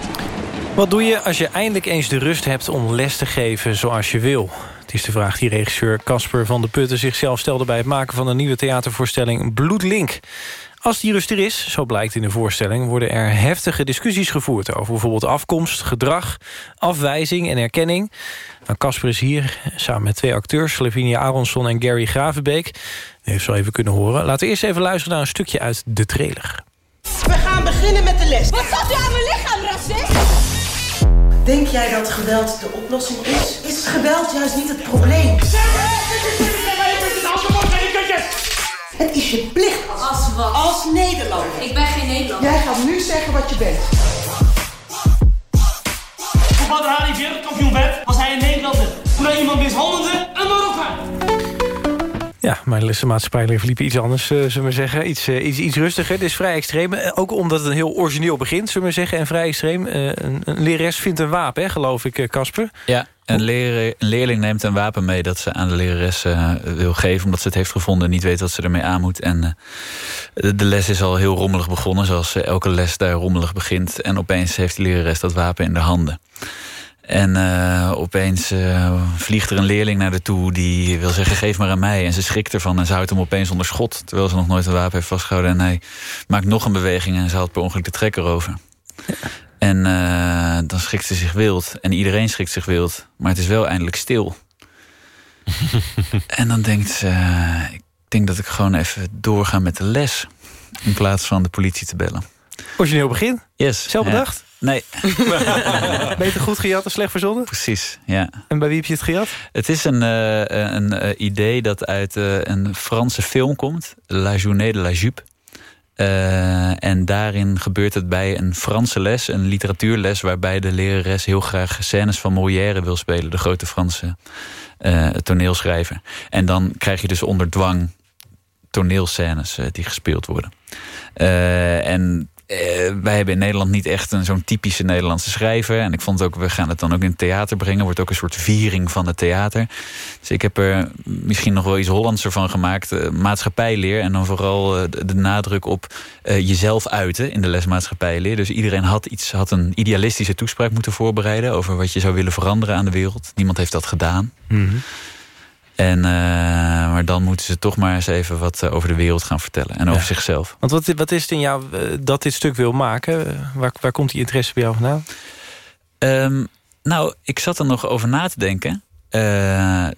Wat doe je als je eindelijk eens de rust hebt om les te geven zoals je wil? Het is de vraag die regisseur Casper van de Putten zichzelf stelde... bij het maken van een nieuwe theatervoorstelling Bloedlink. Als die rust er is, zo blijkt in de voorstelling... worden er heftige discussies gevoerd over bijvoorbeeld afkomst, gedrag... afwijzing en erkenning. Nou, Casper is hier samen met twee acteurs... Lavinia Aronson en Gary Gravenbeek. U heeft zo even kunnen horen. Laten we eerst even luisteren naar een stukje uit de trailer. We gaan beginnen met de les. Wat zat u aan mijn lichaam, racist? Denk jij dat geweld de oplossing is? Is geweld juist niet het probleem? Het is je plicht Als wat? als Nederlander. Ik ben geen Nederlander. Jij gaat nu zeggen wat je bent. Badr Hari wereldkampioen werd, was hij een Nederlander. Toen hij iemand mishandelde, een Marokkaan. Ja, mijn lessenmaatschappij verliep iets anders, uh, zullen we zeggen. Iets, uh, iets, iets rustiger. Het is vrij extreem. Uh, ook omdat het een heel origineel begint, zullen we zeggen. En vrij extreem. een, een lerares vindt een wapen, hè, geloof ik, Casper. Ja, een, leraar, een, leerling neemt een wapen mee dat ze aan de lerares wil geven... omdat ze het heeft gevonden en niet weet wat ze ermee aan moet. En de, de, les is al heel rommelig begonnen, zoals elke les daar rommelig begint. En opeens heeft de lerares dat wapen in de handen. En uh, opeens uh, vliegt er een leerling naar de toe die wil zeggen geef maar aan mij. En ze schrikt ervan en ze houdt hem opeens onder schot. Terwijl ze nog nooit een wapen heeft vastgehouden. En hij maakt nog een beweging en ze haalt per ongeluk de trekker over. En uh, dan schrikt ze zich wild. En iedereen schrikt zich wild. Maar het is wel eindelijk stil. en dan denkt ze, ik denk dat ik gewoon even doorga met de les. In plaats van de politie te bellen. Origineel begin? Yes. Zelf bedacht? Ja. Nee. Beter goed gejat dan slecht verzonnen? Precies, ja. En bij wie heb je het gejat? Het is een, uh, een uh, idee dat uit uh, een Franse film komt. La Journée de la Jupe. en daarin gebeurt het bij een Franse les, een literatuurles... waarbij de lerares heel graag scènes van Molière wil spelen. De grote Franse toneelschrijver. En dan krijg je dus onder dwang toneelscènes die gespeeld worden. en uh, wij hebben in Nederland niet echt een zo'n typische Nederlandse schrijver. En ik vond ook, we gaan het dan ook in het theater brengen. Wordt ook een soort viering van het theater. Dus ik heb er misschien nog wel iets Hollandser van gemaakt. Uh, maatschappijleer. En dan vooral uh, de, nadruk op jezelf uiten in de les maatschappijleer. Dus iedereen had, iets, had een idealistische toespraak moeten voorbereiden. Over wat je zou willen veranderen aan de wereld. Niemand heeft dat gedaan. Mm. En, uh, maar dan moeten ze toch maar eens even wat uh, over de wereld gaan vertellen. En over zichzelf. Want wat, wat is het in jou uh, dat dit stuk wil maken? Waar, waar komt die interesse bij jou vandaan? Um, nou, ik zat er nog over na te denken.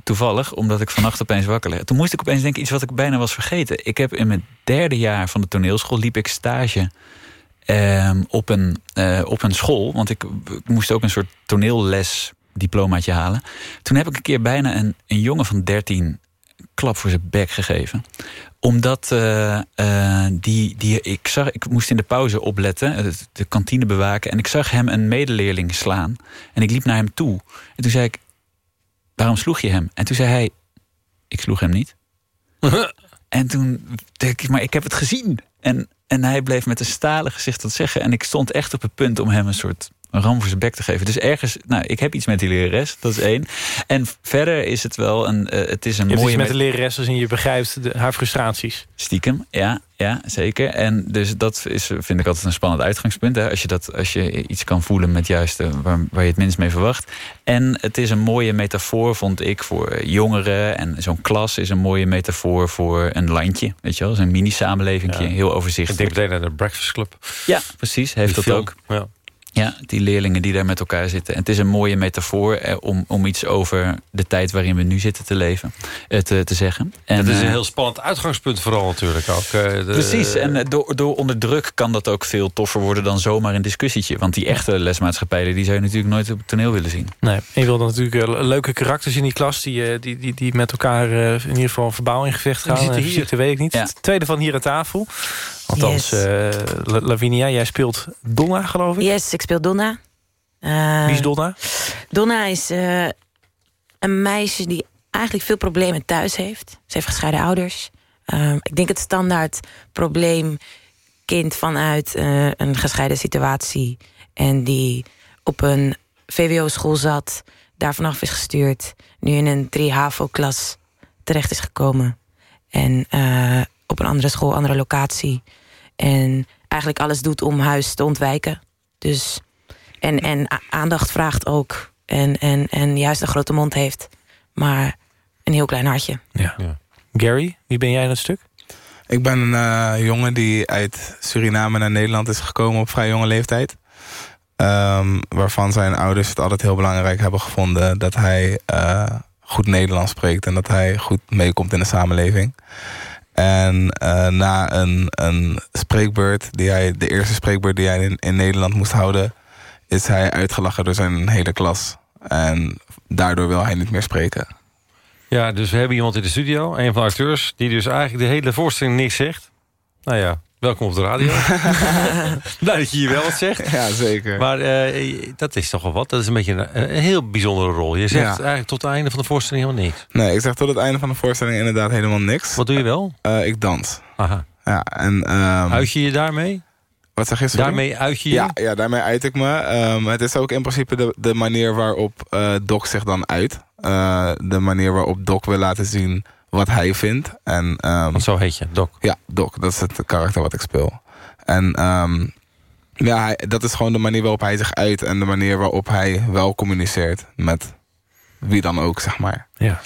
toevallig, omdat ik vannacht opeens wakker leg. Toen moest ik opeens denken iets wat ik bijna was vergeten. Ik heb in mijn derde jaar van de toneelschool liep ik stage um, op, een, op een school. Want ik, ik moest ook een soort toneelles diplomaatje halen. Toen heb ik een keer bijna een, een jongen van 13 klap voor zijn bek gegeven. Omdat uh, uh, die, die, ik, zag, ik moest in de pauze opletten, de kantine bewaken... en ik zag hem een medeleerling slaan. En ik liep naar hem toe. En toen zei ik, waarom sloeg je hem? En toen zei hij, ik sloeg hem niet. en toen dacht ik, maar ik heb het gezien. En, en hij bleef met een stalen gezicht dat zeggen. En ik stond echt op het punt om hem een soort een ram voor zijn bek te geven. Dus ergens, nou, ik heb iets met die lerares, dat is één. En verder is het wel een, uh, het is een je mooie... met de lerares en je begrijpt de, haar frustraties. Stiekem, ja, ja, zeker. En dus dat is, vind ik altijd een spannend uitgangspunt. Hè? Als, je dat, als je iets kan voelen met juist uh, waar, waar je het minst mee verwacht. En het is een mooie metafoor, vond ik, voor jongeren. En zo'n klas is een mooie metafoor voor een landje. Weet je wel, zo'n mini-samenleving, ja. heel overzichtelijk. Ik denk meteen aan de Breakfast Club. Ja, precies, heeft Die dat film. ook. Ja. Ja, die leerlingen die daar met elkaar zitten. En het is een mooie metafoor eh, om, om iets over de tijd waarin we nu zitten te leven, eh, te, te zeggen. En, het is een eh, heel spannend uitgangspunt vooral natuurlijk ook. eh, de- Precies, en door, door onder druk kan dat ook veel toffer worden dan zomaar een discussietje. Want die echte lesmaatschappijen die zou je natuurlijk nooit op het toneel willen zien. Nee, en je wil dan natuurlijk leuke karakters in die klas... die, die, die, die met elkaar in ieder geval verbaal in gevecht Die gaan. zitten Eh, hier. zitten, weet ik niet. Ja. Het tweede van hier aan tafel. Althans, eh, La- Lavinia, jij speelt Donna, geloof ik? Yes, ik speel Donna. Eh, Wie is Donna? Donna is eh, een meisje die eigenlijk veel problemen thuis heeft. Ze heeft gescheiden ouders. Ehm, ik denk het standaard probleem kind vanuit een gescheiden situatie... en die op een VWO-school zat, daar vanaf is gestuurd... nu in een 3-HAVO-klas terecht is gekomen. En eh, op een andere school, andere locatie. En eigenlijk alles doet om huis te ontwijken. Dus, en, en aandacht vraagt ook. En, en, en juist een grote mond heeft. Maar een heel klein hartje. Ja. Gary, wie ben jij in het stuk? Ik ben een eh, jongen die uit Suriname naar Nederland is gekomen op vrij jonge leeftijd. Ehm, waarvan zijn ouders het altijd heel belangrijk hebben gevonden dat hij eh, goed Nederlands spreekt en dat hij goed meekomt in de samenleving. En eh, na een, een spreekbeurt, die hij, de eerste spreekbeurt die hij in, in Nederland moest houden, is hij uitgelachen door zijn hele klas. En daardoor wil hij niet meer spreken. Ja, dus we hebben iemand in de studio, een van de acteurs... die dus eigenlijk de hele voorstelling niks zegt. Nou ja, welkom op de radio. Blij dat je hier wel wat zegt. Ja, zeker. Maar eh, dat is toch wel wat. Dat is een beetje een, een heel bijzondere rol. Je zegt Ja. eigenlijk tot het einde van de voorstelling helemaal niks. Nee, ik zeg tot het einde van de voorstelling inderdaad helemaal niks. Wat doe je wel? Eh, ik dans. Aha. Ja, en... ehm, Uit je je daarmee? Wat zeg je? sorry? Daarmee uit je je? Ja, ja, daarmee uit ik me. Ehm, het is ook in principe de, de manier waarop eh Doc zich dan uit. De manier waarop Doc wil laten zien wat hij vindt. En, Want zo heet je, Doc. Ja, Doc. Dat is het karakter wat ik speel. En ehm, ja, hij, dat is gewoon de manier waarop hij zich uit. En de manier waarop hij wel communiceert met wie dan ook, zeg maar. Ja.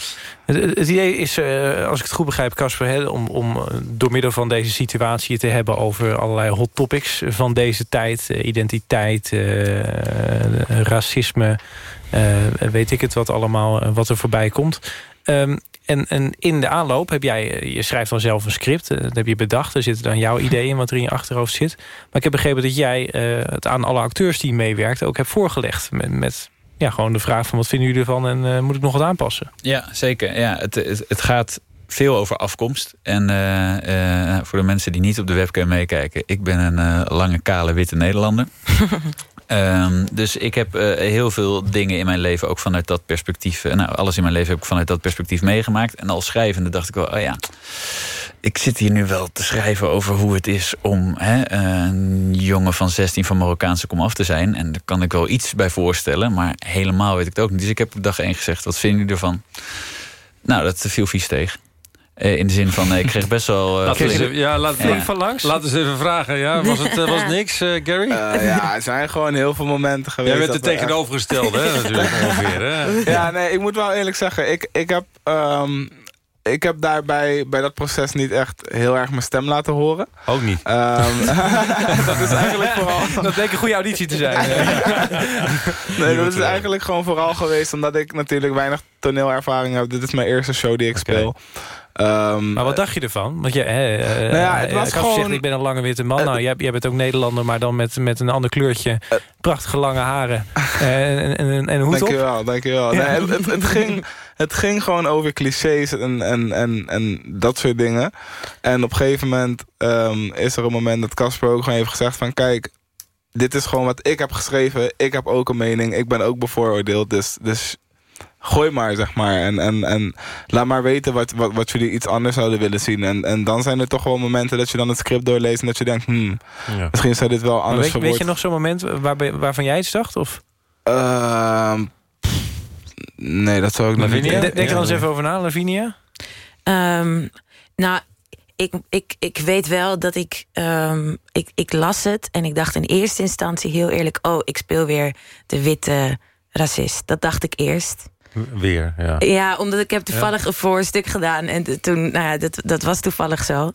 Het, idee is, eh, als ik het goed begrijp, Casper... om, om eh, door middel van deze situatie te hebben... over allerlei hot topics van deze tijd. eh, identiteit, racisme, eh, weet ik het wat allemaal... wat er voorbij komt. Ehm, en, en in de aanloop heb jij... eh, je schrijft dan zelf een script, eh, dat heb je bedacht. Er zitten dan jouw ideeën wat er in je achterhoofd zit. Maar ik heb begrepen dat jij eh, het aan alle acteurs die meewerkten... ook hebt voorgelegd met... met ja, gewoon de vraag van wat vinden jullie ervan en moet ik nog wat aanpassen? Ja, zeker. Ja, het, het, het gaat veel over afkomst. En voor de mensen die niet op de webcam meekijken... ik ben een lange, kale, witte Nederlander. Ehm, dus ik heb eh, heel veel dingen in mijn leven ook vanuit dat perspectief... eh, nou, alles in mijn leven heb ik vanuit dat perspectief meegemaakt. En als schrijvende dacht ik wel, oh ja... Ik zit hier nu wel te schrijven over hoe het is om hè, een jongen van 16 van Marokkaanse kom af te zijn. En daar kan ik wel iets bij voorstellen, maar helemaal weet ik het ook niet. Dus ik heb op dag één gezegd, wat vinden jullie ervan? Nou, dat viel vies tegen. Eh, in de zin van, eh, ik kreeg best wel... eh, Laten we ja, laat, Ja. van langs? Laten we eens even vragen. Ja, was, het, was niks, eh, Gary? Eh, ja, er zijn gewoon heel veel momenten geweest. Jij bent dat het echt- tegenovergestelde, hè, natuurlijk, ongeveer. Hè? Ja, nee, ik moet wel eerlijk zeggen. Ik, ik, heb, ehm, ik heb daarbij bij dat proces niet echt heel erg mijn stem laten horen. Ook niet. Ehm, dat is eigenlijk vooral... Dat bleek een goede auditie te zijn. Nee, dat is eigenlijk gewoon vooral geweest omdat ik natuurlijk weinig toneelervaring heb. Dit is mijn eerste show die ik speel. Ehm, Maar wat dacht je ervan? Want je, hè, eh, Nou ja, het eh, was gewoon- ik ben een lange witte man. nou, jij, jij bent ook Nederlander, maar dan met, met een ander kleurtje. Prachtige lange haren. Eh, en, en, en een hoed op. Dankjewel, dankjewel. Nee, het, het, het ging, het ging gewoon over clichés en, en, en, en dat soort dingen. En op een gegeven moment ehm, is er een moment dat Casper ook gewoon heeft gezegd van... kijk, dit is gewoon wat ik heb geschreven. Ik heb ook een mening. Ik ben ook bevooroordeeld. Dus, dus gooi maar, zeg maar. En, en, en laat maar weten wat, wat, wat jullie iets anders zouden willen zien. En, en dan zijn er toch wel momenten dat je dan het script doorleest... en dat je denkt, hmm, Ja. misschien zou dit wel anders weet, weet je nog zo'n moment waarbij, waarvan jij iets dacht? Of? Ehm, nee, dat zou ik nog niet Denk er dan eens even over na, Lavinia. Ehm, nou, ik, ik, ik weet wel dat ik, ehm, ik... Ik las het en ik dacht in eerste instantie heel eerlijk... oh, ik speel weer de witte racist. Dat dacht ik eerst. Weer, ja. Ja, omdat ik heb toevallig een voorstuk gedaan. En toen, nou ja, dat, dat was toevallig zo.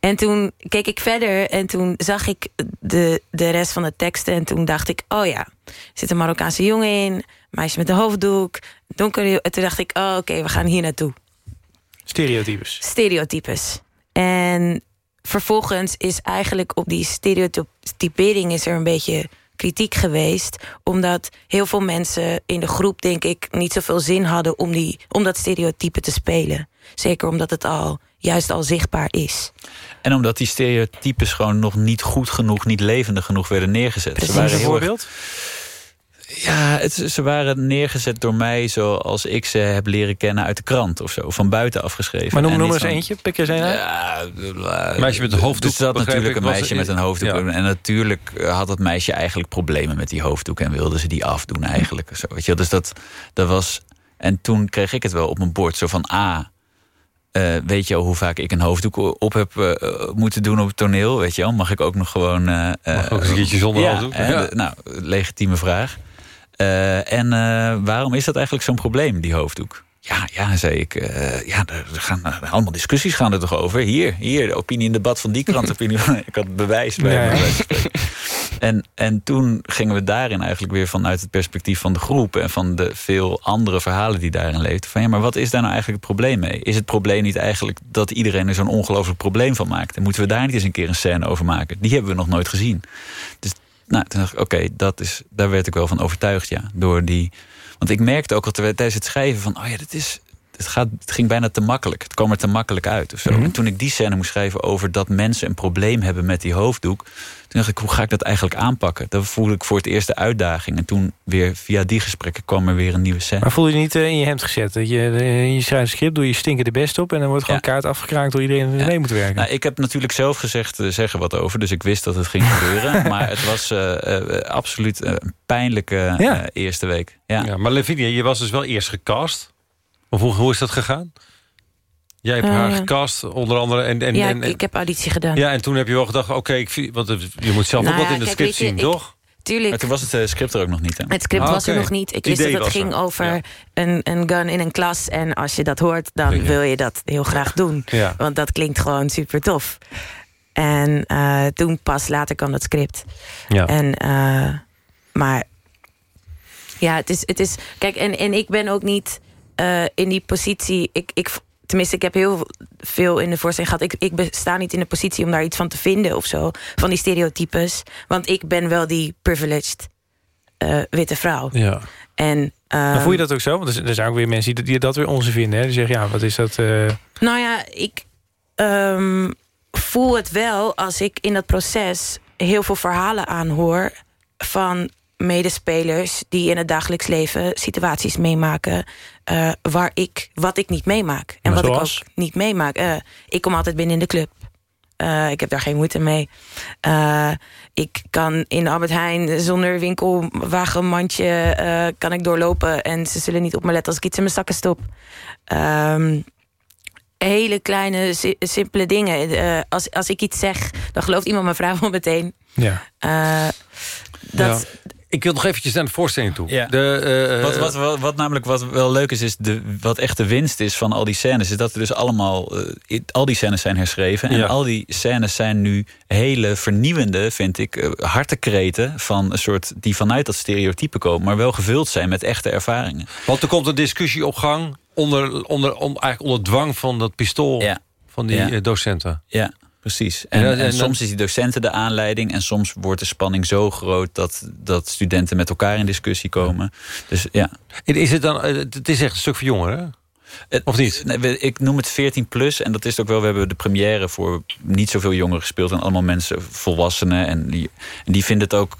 En toen keek ik verder en toen zag ik de, de rest van de teksten. En toen dacht ik, oh ja, er zit een Marokkaanse jongen in. Meisje met een hoofddoek. Donker. En toen dacht ik, oh oké, we gaan hier naartoe. Stereotypes. Stereotypes. En vervolgens is eigenlijk op die stereotypering is er een beetje kritiek geweest. Omdat heel veel mensen in de groep, denk ik, niet zoveel zin hadden om, die, om dat stereotype te spelen. Zeker omdat het al juist al zichtbaar is. En omdat die stereotypes gewoon nog niet goed genoeg, niet levendig genoeg werden neergezet. Precies, waren een heel erg- voorbeeld? Ja, het, ze waren neergezet door mij zoals ik ze heb leren kennen uit de krant of zo. Van buiten afgeschreven. Maar noem, noem eens van- eentje, pik er eens een uit. Ja, Meisje met een hoofddoek, Er zat begrijp natuurlijk ik, een was- meisje met een hoofddoek. Ja. En natuurlijk eh, had dat meisje eigenlijk problemen met die hoofddoek. En wilde ze die afdoen eigenlijk. Zo, weet je? wel. Dus dat, dat was... En toen kreeg ik het wel op mijn bord. Zo van, A, eh, weet je al hoe vaak ik een hoofddoek op heb eh, moeten doen op het toneel? Weet je wel? Mag ik ook nog gewoon... eh, Mag ook eens een keertje zonder ja, hoofddoek? Ja. nou, legitieme vraag. Eh, en eh, waarom is dat eigenlijk zo'n probleem, die hoofddoek? Ja, ja, zei ik. eh, ja, er gaan allemaal discussies gaan er toch over. Hier, hier, de opinie in debat van die krant. opinie van, ik had bewijs bij me. En, en toen gingen we daarin eigenlijk weer vanuit het perspectief van de groep... en van de veel andere verhalen die daarin leefden. Van ja, maar wat is daar nou eigenlijk het probleem mee? Is het probleem niet eigenlijk dat iedereen er zo'n ongelooflijk probleem van maakt? En moeten we daar niet eens een keer een scène over maken? Die hebben we nog nooit gezien. Dus nou, toen dacht ik, oké, dat is, daar werd ik wel van overtuigd, ja. Door die, want ik merkte ook al tijdens het schrijven van... oh ja, dit is, het, gaat, het ging bijna te makkelijk. Het kwam er te makkelijk uit of zo. Mhm. En toen ik die scène moest schrijven over dat mensen een probleem hebben met die hoofddoek... toen dacht ik, hoe ga ik dat eigenlijk aanpakken? Dat voelde ik voor het eerst de uitdaging. En toen weer via die gesprekken kwam er weer een nieuwe scène. Maar voel je niet eh, in je hemd gezet? Dat je, eh, je schrijft een script, doe je stinkende best op... en dan wordt gewoon kaart afgekraakt door iedereen die mee moet werken. Nou, ik heb natuurlijk zelf gezegd, eh, zeggen wat over, dus ik wist dat het ging gebeuren. maar het was eh, eh, absoluut een pijnlijke Ja. eerste week. Ja. Ja, maar Lavinia, je was dus wel eerst gecast. Of hoe, hoe is dat gegaan? Jij hebt haar Eh, gecast, onder andere. En, en, ja, en, ik, en- ik heb auditie gedaan. ja, en toen heb je wel gedacht, oké, want je moet zelf Nou ook wat ja, in het kijk, script je, zien, ik- toch? Tuurlijk. Maar toen was het eh, script er ook nog niet, hè? Het script Ah, was er nog niet. Ik Het wist dat het ging er. over een, een gun in een klas. En als je dat hoort, dan wil je dat heel graag doen. Ja. Want dat klinkt gewoon super tof. En eh, toen pas later kwam dat script. Ja. En, eh, maar ja, het is, het is... Kijk, en, en ik ben ook niet eh, in die positie... Ik, ik, tenminste, ik heb heel veel in de voorstelling gehad. Ik, ik sta niet in de positie om daar iets van te vinden of zo. Van die stereotypes. Want ik ben wel die privileged eh, witte vrouw. Ja. En, Maar ehm, voel je dat ook zo? Want er zijn- ook weer mensen die, die dat weer onzin vinden. Hè? Die zeggen, ja, wat is dat... eh, Nou ja, ik ehm, voel het wel als ik in dat proces heel veel verhalen aanhoor van medespelers die in het dagelijks leven situaties meemaken eh, waar ik wat ik niet meemaak en Maar wat zoals? ik ook niet meemaak. Eh, ik kom altijd binnen in de club. Eh, ik heb daar geen moeite mee. Ik kan in Albert Heijn zonder winkelwagenmandje kan ik doorlopen en ze zullen niet op me letten als ik iets in mijn zakken stop. Ehm, hele kleine, si- simpele dingen. Als, als ik iets zeg, dan gelooft iemand mijn vrouw wel meteen. Ja. Dat, Ik wil nog eventjes naar de voorstelling toe. Ja. De, eh, Wat, wat, wat, wat namelijk wat wel leuk is, is de, wat echt de winst is van al die scènes... is dat er dus allemaal... eh, al die scènes zijn herschreven. En Ja. al die scènes zijn nu hele vernieuwende, vind ik... eh, hartekreten van een soort die vanuit dat stereotype komen... maar wel gevuld zijn met echte ervaringen. Want er komt een discussie op gang... onder, onder, on- eigenlijk onder dwang van dat pistool van die Ja. docenten. Ja, precies. En En, dan- en, en dan- soms is die docenten de aanleiding... en soms wordt de spanning zo groot... dat, dat studenten met elkaar in discussie komen. Dus ja. Is het dan... eh, Het is echt een stuk voor jongeren? Of niet? Nee, ik noem het 14 plus. En dat is het ook wel. We hebben de première voor niet zoveel jongeren gespeeld. En allemaal mensen, volwassenen. En die, en die vinden het ook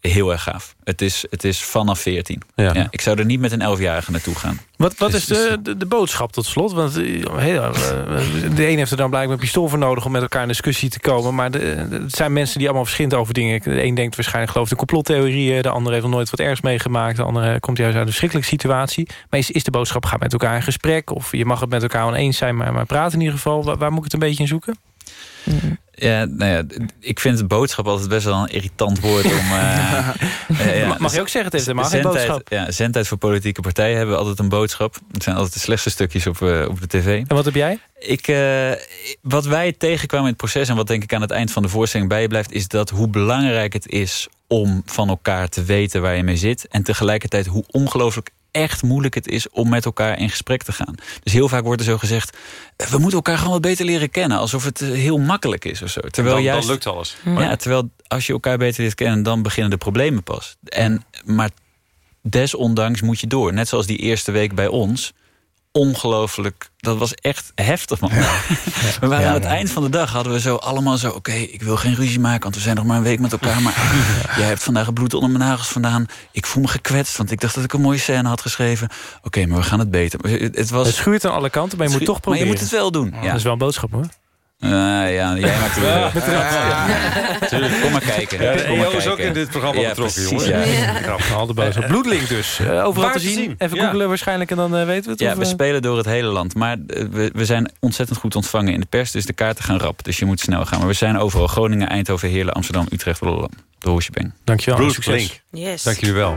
heel erg gaaf. Het is, het is vanaf 14. Ja. ik zou er niet met een 11-jarige naartoe gaan. Wat, wat Dus- is de, de, de boodschap tot slot? Want eh, heel, eh, de een heeft er dan blijkbaar een pistool voor nodig... om met elkaar in discussie te komen. Maar de, het zijn mensen die allemaal verschillend over dingen. De een denkt waarschijnlijk gelooft in complottheorieën. De ander heeft nog nooit wat ergs meegemaakt. De andere komt juist uit een verschrikkelijke situatie. Maar is, is de boodschap, ga met elkaar in gesprek? Of je mag het met elkaar oneens zijn, maar, maar praat in ieder geval. Waar, waar moet ik het een beetje in zoeken? Ja, nou ja, ik vind het boodschap altijd best wel een irritant woord om... eh, eh, ja, Mag- mag je ook zeggen, het heeft helemaal geen boodschap. Ja, zendtijd voor politieke partijen hebben altijd een boodschap. Het zijn altijd de slechtste stukjes op, eh, op de tv. En wat heb jij? Ik, wat wij tegenkwamen in het proces... en wat denk ik aan het eind van de voorstelling bij je blijft... is dat hoe belangrijk het is om van elkaar te weten waar je mee zit... en tegelijkertijd hoe ongelooflijk echt moeilijk het is om met elkaar in gesprek te gaan. Dus heel vaak wordt er zo gezegd... eh, we moeten elkaar gewoon wat beter leren kennen. Alsof het eh, heel makkelijk is of zo. Terwijl dan, juist, dan lukt alles. Ja, terwijl als je elkaar beter leert kennen... dan beginnen de problemen pas. En, maar desondanks moet je door. Net zoals die eerste week bij ons ongelooflijk... Dat was echt heftig, man. we waren Ja, aan het man. eind van de dag hadden we zo allemaal zo... oké, ik wil geen ruzie maken, want we zijn nog maar een week met elkaar. Maar jij hebt vandaag het bloed onder mijn nagels vandaan. Ik voel me gekwetst, want ik dacht dat ik een mooie scène had geschreven. Oké, maar we gaan het beter. Het, was... Het schuurt aan alle kanten, maar je moet toch maar je proberen. moet het wel doen. Ja. Dat is wel een boodschap, hoor. Eh, ja, jij maakt het rand. Tuurlijk, Kom maar kijken. Ja, de Kom maar EO is kijken. ook in dit programma Ja, betrokken, precies, jongen. Ja. Grappig. Al de boodschap. Bloedlink dus. Eh, overal Waar te zien. zien. Even Ja. googelen waarschijnlijk en dan eh, weten we het. Ja, of, we eh? spelen door het hele land. Maar eh, we, we zijn ontzettend goed ontvangen in de pers. Dus de kaarten gaan rap. Dus je moet snel gaan. Maar we zijn overal. Groningen, Eindhoven, Heerlen, Amsterdam, Utrecht, Rotterdam. De Hoesjebeng. Dankjewel. Blink. Yes. Dank jullie wel.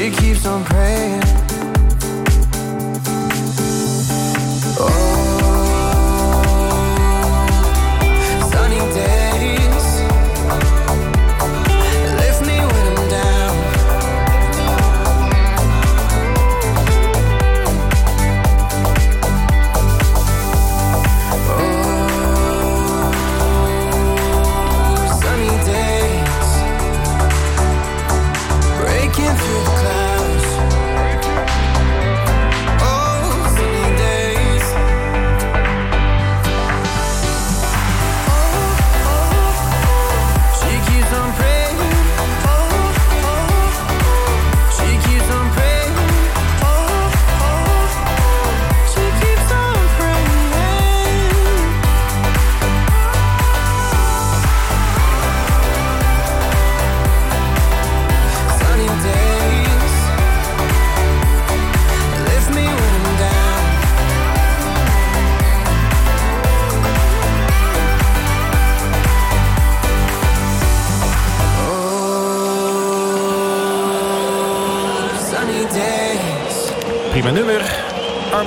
She keeps on praying.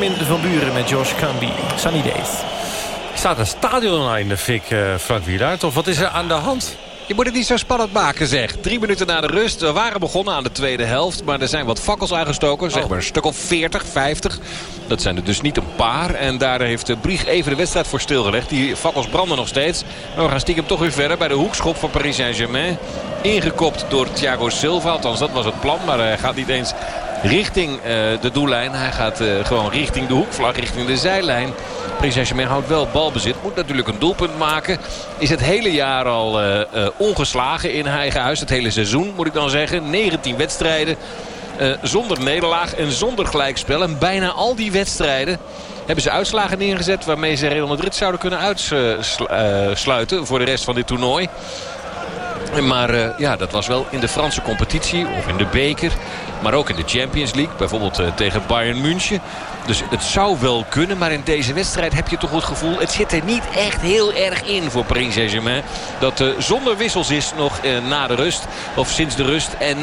Armin van Buren met Josh Candy. Sunny Days. Staat een stadion in de fik, eh, Frank Wielaert? Of wat is er aan de hand? Je moet het niet zo spannend maken, zeg. Drie minuten na de rust. We waren begonnen aan de tweede helft. Maar er zijn wat fakkels aangestoken. Zeg maar een stuk of 40, 50. Dat zijn er dus niet een paar. En daar heeft de Brieg even de wedstrijd voor stilgelegd. Die fakkels branden nog steeds. Maar we gaan stiekem toch weer verder bij de hoekschop van Paris Saint-Germain. Ingekopt door Thiago Silva. Althans, dat was het plan. Maar hij gaat niet eens richting eh, de doellijn. Hij gaat eh, gewoon richting de hoekvlag, richting de zijlijn. Paris Saint-Germain houdt wel balbezit. Moet natuurlijk een doelpunt maken. Is het hele jaar al eh, ongeslagen in eigen huis. Het hele seizoen moet ik dan zeggen. 19 wedstrijden. zonder nederlaag en zonder gelijkspel. En bijna al die wedstrijden hebben ze uitslagen neergezet... waarmee ze Real Madrid zouden kunnen uitsluiten voor de rest van dit toernooi. Maar ja, dat was wel in de Franse competitie of in de beker. Maar ook in de Champions League. Bijvoorbeeld uh, tegen Bayern München. Dus het zou wel kunnen. Maar in deze wedstrijd heb je toch het gevoel... het zit er niet echt heel erg in voor Paris Saint-Germain. Dat uh, zonder wissels is nog na de rust. Of sinds de rust. En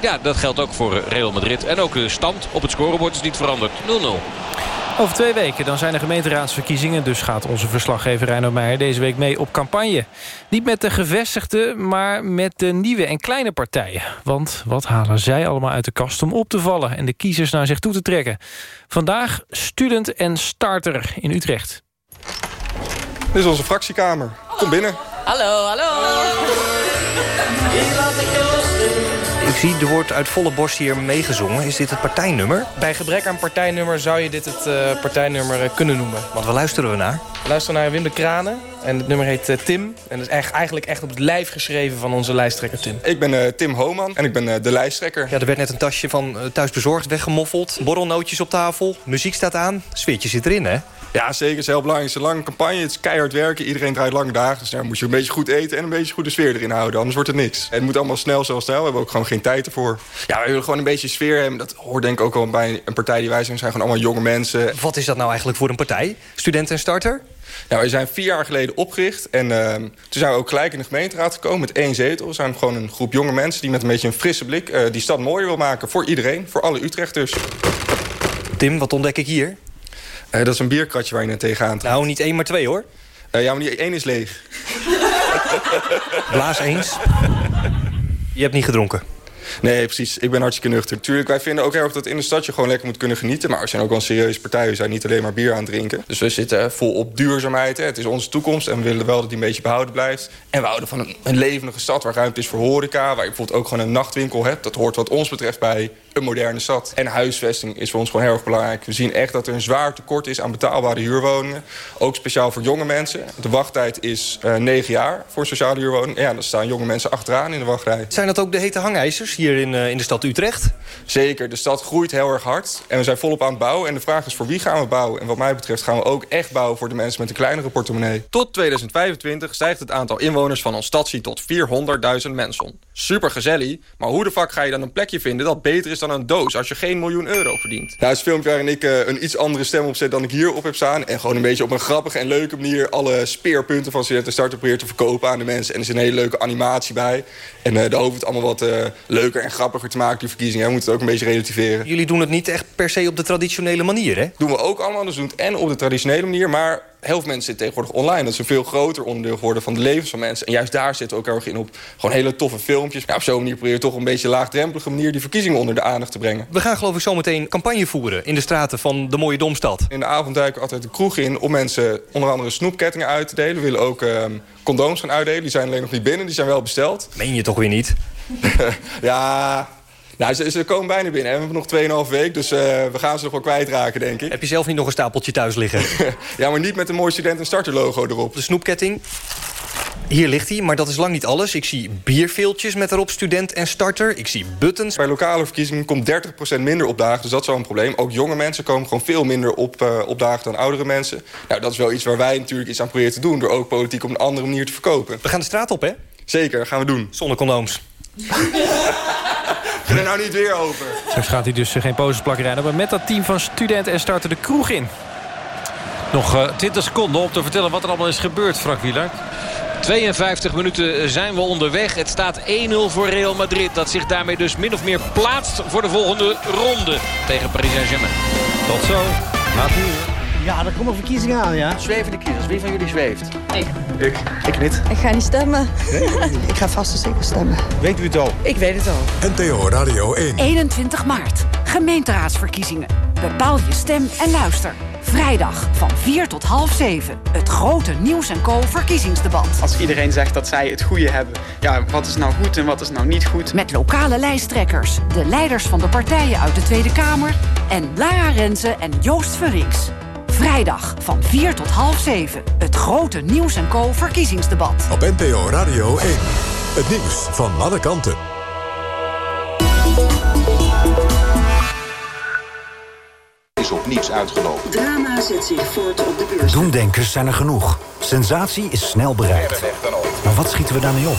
ja, dat geldt ook voor Real Madrid. En ook de stand op het scorebord is niet veranderd. 0-0. Over twee weken dan zijn er gemeenteraadsverkiezingen... dus gaat onze verslaggever Reino Meijer deze week mee op campagne. Niet met de gevestigde, maar met de nieuwe en kleine partijen. Want wat halen zij allemaal uit de kast om op te vallen... en de kiezers naar zich toe te trekken? Vandaag student en starter in Utrecht. Dit is onze fractiekamer. Kom binnen. Hallo, hallo. Ik zie, er wordt uit volle borst hier meegezongen. Is dit het partijnummer? Bij gebrek aan partijnummer zou je dit het uh, partijnummer uh, kunnen noemen. Want waar luisteren we naar? We luisteren naar Wim de Kranen. En het nummer heet uh, Tim. En dat is echt, eigenlijk echt op het lijf geschreven van onze lijsttrekker Tim. Ik ben Tim Homan en ik ben de lijsttrekker. Ja, er werd net een tasje van thuisbezorgd weggemoffeld. Borrelnootjes op tafel. Muziek staat aan. Sfeertje zit erin, hè? Ja, zeker. Het is heel belangrijk. Het is een lange campagne. Het is keihard werken. Iedereen draait lange dagen. Dus daar moet je een beetje goed eten en een beetje goede sfeer erin houden. Anders wordt het niks. Het moet allemaal snel zoals snel. We hebben ook gewoon geen tijd ervoor. Ja, we willen gewoon een beetje sfeer hebben. Dat hoort denk ik ook wel bij een partij die wij zijn. We zijn gewoon allemaal jonge mensen. Wat is dat nou eigenlijk voor een partij? Student en starter? Nou, wij zijn vier jaar geleden opgericht. En uh, toen zijn we ook gelijk in de gemeenteraad gekomen met één zetel. We zijn gewoon een groep jonge mensen die met een beetje een frisse blik... Uh, die stad mooier wil maken voor iedereen, voor alle Utrechters. Tim, wat ontdek ik hier? Uh, dat is een bierkratje waar je net tegenaan trekt. Nou, niet één, maar twee, hoor. ja, maar die één is leeg. Blaas eens. Je hebt niet gedronken. Nee, precies. Ik ben hartstikke nuchter. Tuurlijk, wij vinden ook erg dat in de stad je gewoon lekker moet kunnen genieten. Maar we zijn ook wel een serieuze partij. We zijn niet alleen maar bier aan het drinken. Dus we zitten vol op duurzaamheid. Hè. Het is onze toekomst en we willen wel dat die een beetje behouden blijft. En we houden van een, levendige stad waar ruimte is voor horeca. Waar je bijvoorbeeld ook gewoon een nachtwinkel hebt. Dat hoort wat ons betreft bij een moderne stad. En huisvesting is voor ons gewoon heel erg belangrijk. We zien echt dat er een zwaar tekort is aan betaalbare huurwoningen. Ook speciaal voor jonge mensen. De wachttijd is uh, negen jaar voor sociale huurwoning. Ja, dan staan jonge mensen achteraan in de wachtrij. Zijn dat ook de hete hangijzers hier in, uh, in de stad Utrecht? Zeker. De stad groeit heel erg hard. En we zijn volop aan het bouwen. En de vraag is voor wie gaan we bouwen? En wat mij betreft gaan we ook echt bouwen voor de mensen met een kleinere portemonnee. Tot 2025 stijgt het aantal inwoners van ons stadsie tot 400.000 mensen. Super gezellig, maar hoe de fuck ga je dan een plekje vinden dat beter is dan een doos als je geen miljoen euro verdient? Nou, het filmpje waarin ik uh, een iets andere stem opzet dan ik hierop heb staan. En gewoon een beetje op een grappige en leuke manier alle speerpunten van Studenten Starter probeert te verkopen aan de mensen. En er is een hele leuke animatie bij. En uh, daar hoeft het allemaal wat uh, leuker en grappiger te maken, die verkiezingen. We moeten het ook een beetje relativeren. Jullie doen het niet echt per se op de traditionele manier, hè? Doen we ook allemaal. Dus doen het en op de traditionele manier, maar heel veel mensen zitten tegenwoordig online. Dat is een veel groter onderdeel geworden van de levens van mensen. En juist daar zitten we ook heel erg in op gewoon hele toffe filmpjes. Ja, op zo'n manier probeer je toch een beetje laagdrempelige manier... die verkiezingen onder de aandacht te brengen. We gaan geloof ik zometeen campagne voeren in de straten van de mooie Domstad. In de avond duiken we altijd de kroeg in om mensen onder andere snoepkettingen uit te delen. We willen ook uh, condooms gaan uitdelen. Die zijn alleen nog niet binnen, die zijn wel besteld. Meen je toch weer niet? ja, nou, ze, ze, komen bijna binnen. We hebben nog 2,5 week, dus uh, we gaan ze nog wel kwijtraken, denk ik. Heb je zelf niet nog een stapeltje thuis liggen? ja, maar niet met een mooi student- en starterlogo erop. De snoepketting. Hier ligt hij, maar dat is lang niet alles. Ik zie bierveeltjes met erop student en starter. Ik zie buttons. Bij lokale verkiezingen komt 30% minder opdagen, dus dat is wel een probleem. Ook jonge mensen komen gewoon veel minder op, uh, opdagen dan oudere mensen. Nou, dat is wel iets waar wij natuurlijk iets aan proberen te doen... door ook politiek op een andere manier te verkopen. We gaan de straat op, hè? Zeker, dat gaan we doen. Zonder condooms. Ik er nou niet weer over. Straks gaat hij dus geen poses plakken rijden. Maar met dat team van studenten en starten de kroeg in. Nog uh, 20 seconden om te vertellen wat er allemaal is gebeurd, Frank Wieler. 52 minuten zijn we onderweg. Het staat 1-0 voor Real Madrid. Dat zich daarmee dus min of meer plaatst voor de volgende ronde tegen Paris Saint-Germain. Tot zo. Laat nu. Ja, er komen verkiezingen aan, ja. Zwevende kiezers, wie van jullie zweeft? Ik. Ik. Ik niet. Ik ga niet stemmen. Nee? ik ga vast en zeker stemmen. Weet u het al? Ik weet het al. NTO Radio 1. 21 maart. Gemeenteraadsverkiezingen. Bepaal je stem en luister. Vrijdag van 4 tot half 7. Het grote Nieuws en Co verkiezingsdebat. Als iedereen zegt dat zij het goede hebben. Ja, wat is nou goed en wat is nou niet goed? Met lokale lijsttrekkers, de leiders van de partijen uit de Tweede Kamer... en Lara Renze en Joost Verriks. Vrijdag van 4 tot half 7. Het grote Nieuws en Co verkiezingsdebat. Op NPO Radio 1. Het nieuws van alle kanten. Is op niets uitgelopen. Drama zet zich voort op de beurs. Doemdenkers zijn er genoeg. Sensatie is snel bereikt. Maar wat schieten we daarmee op?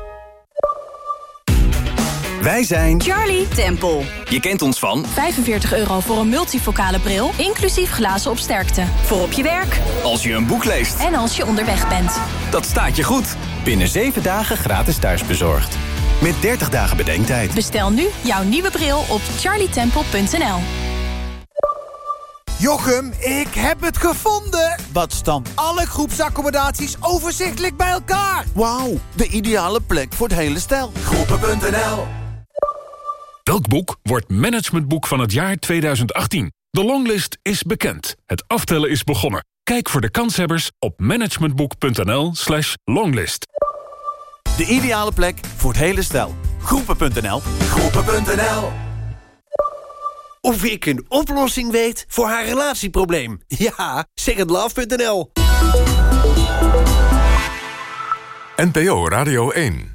Wij zijn Charlie Temple. Je kent ons van 45 euro voor een multifocale bril, inclusief glazen op sterkte. Voor op je werk. Als je een boek leest. En als je onderweg bent. Dat staat je goed. Binnen 7 dagen gratis thuisbezorgd. Met 30 dagen bedenktijd. Bestel nu jouw nieuwe bril op charlietemple.nl. Jochem, ik heb het gevonden! Wat staan alle groepsaccommodaties overzichtelijk bij elkaar? Wauw, de ideale plek voor het hele stel. Groepen.nl Welk boek wordt managementboek van het jaar 2018? De longlist is bekend. Het aftellen is begonnen. Kijk voor de kanshebbers op managementboek.nl slash longlist. De ideale plek voor het hele stel. Groepen.nl Groepen.nl Of ik een oplossing weet voor haar relatieprobleem. Ja, secondlove.nl NPO Radio 1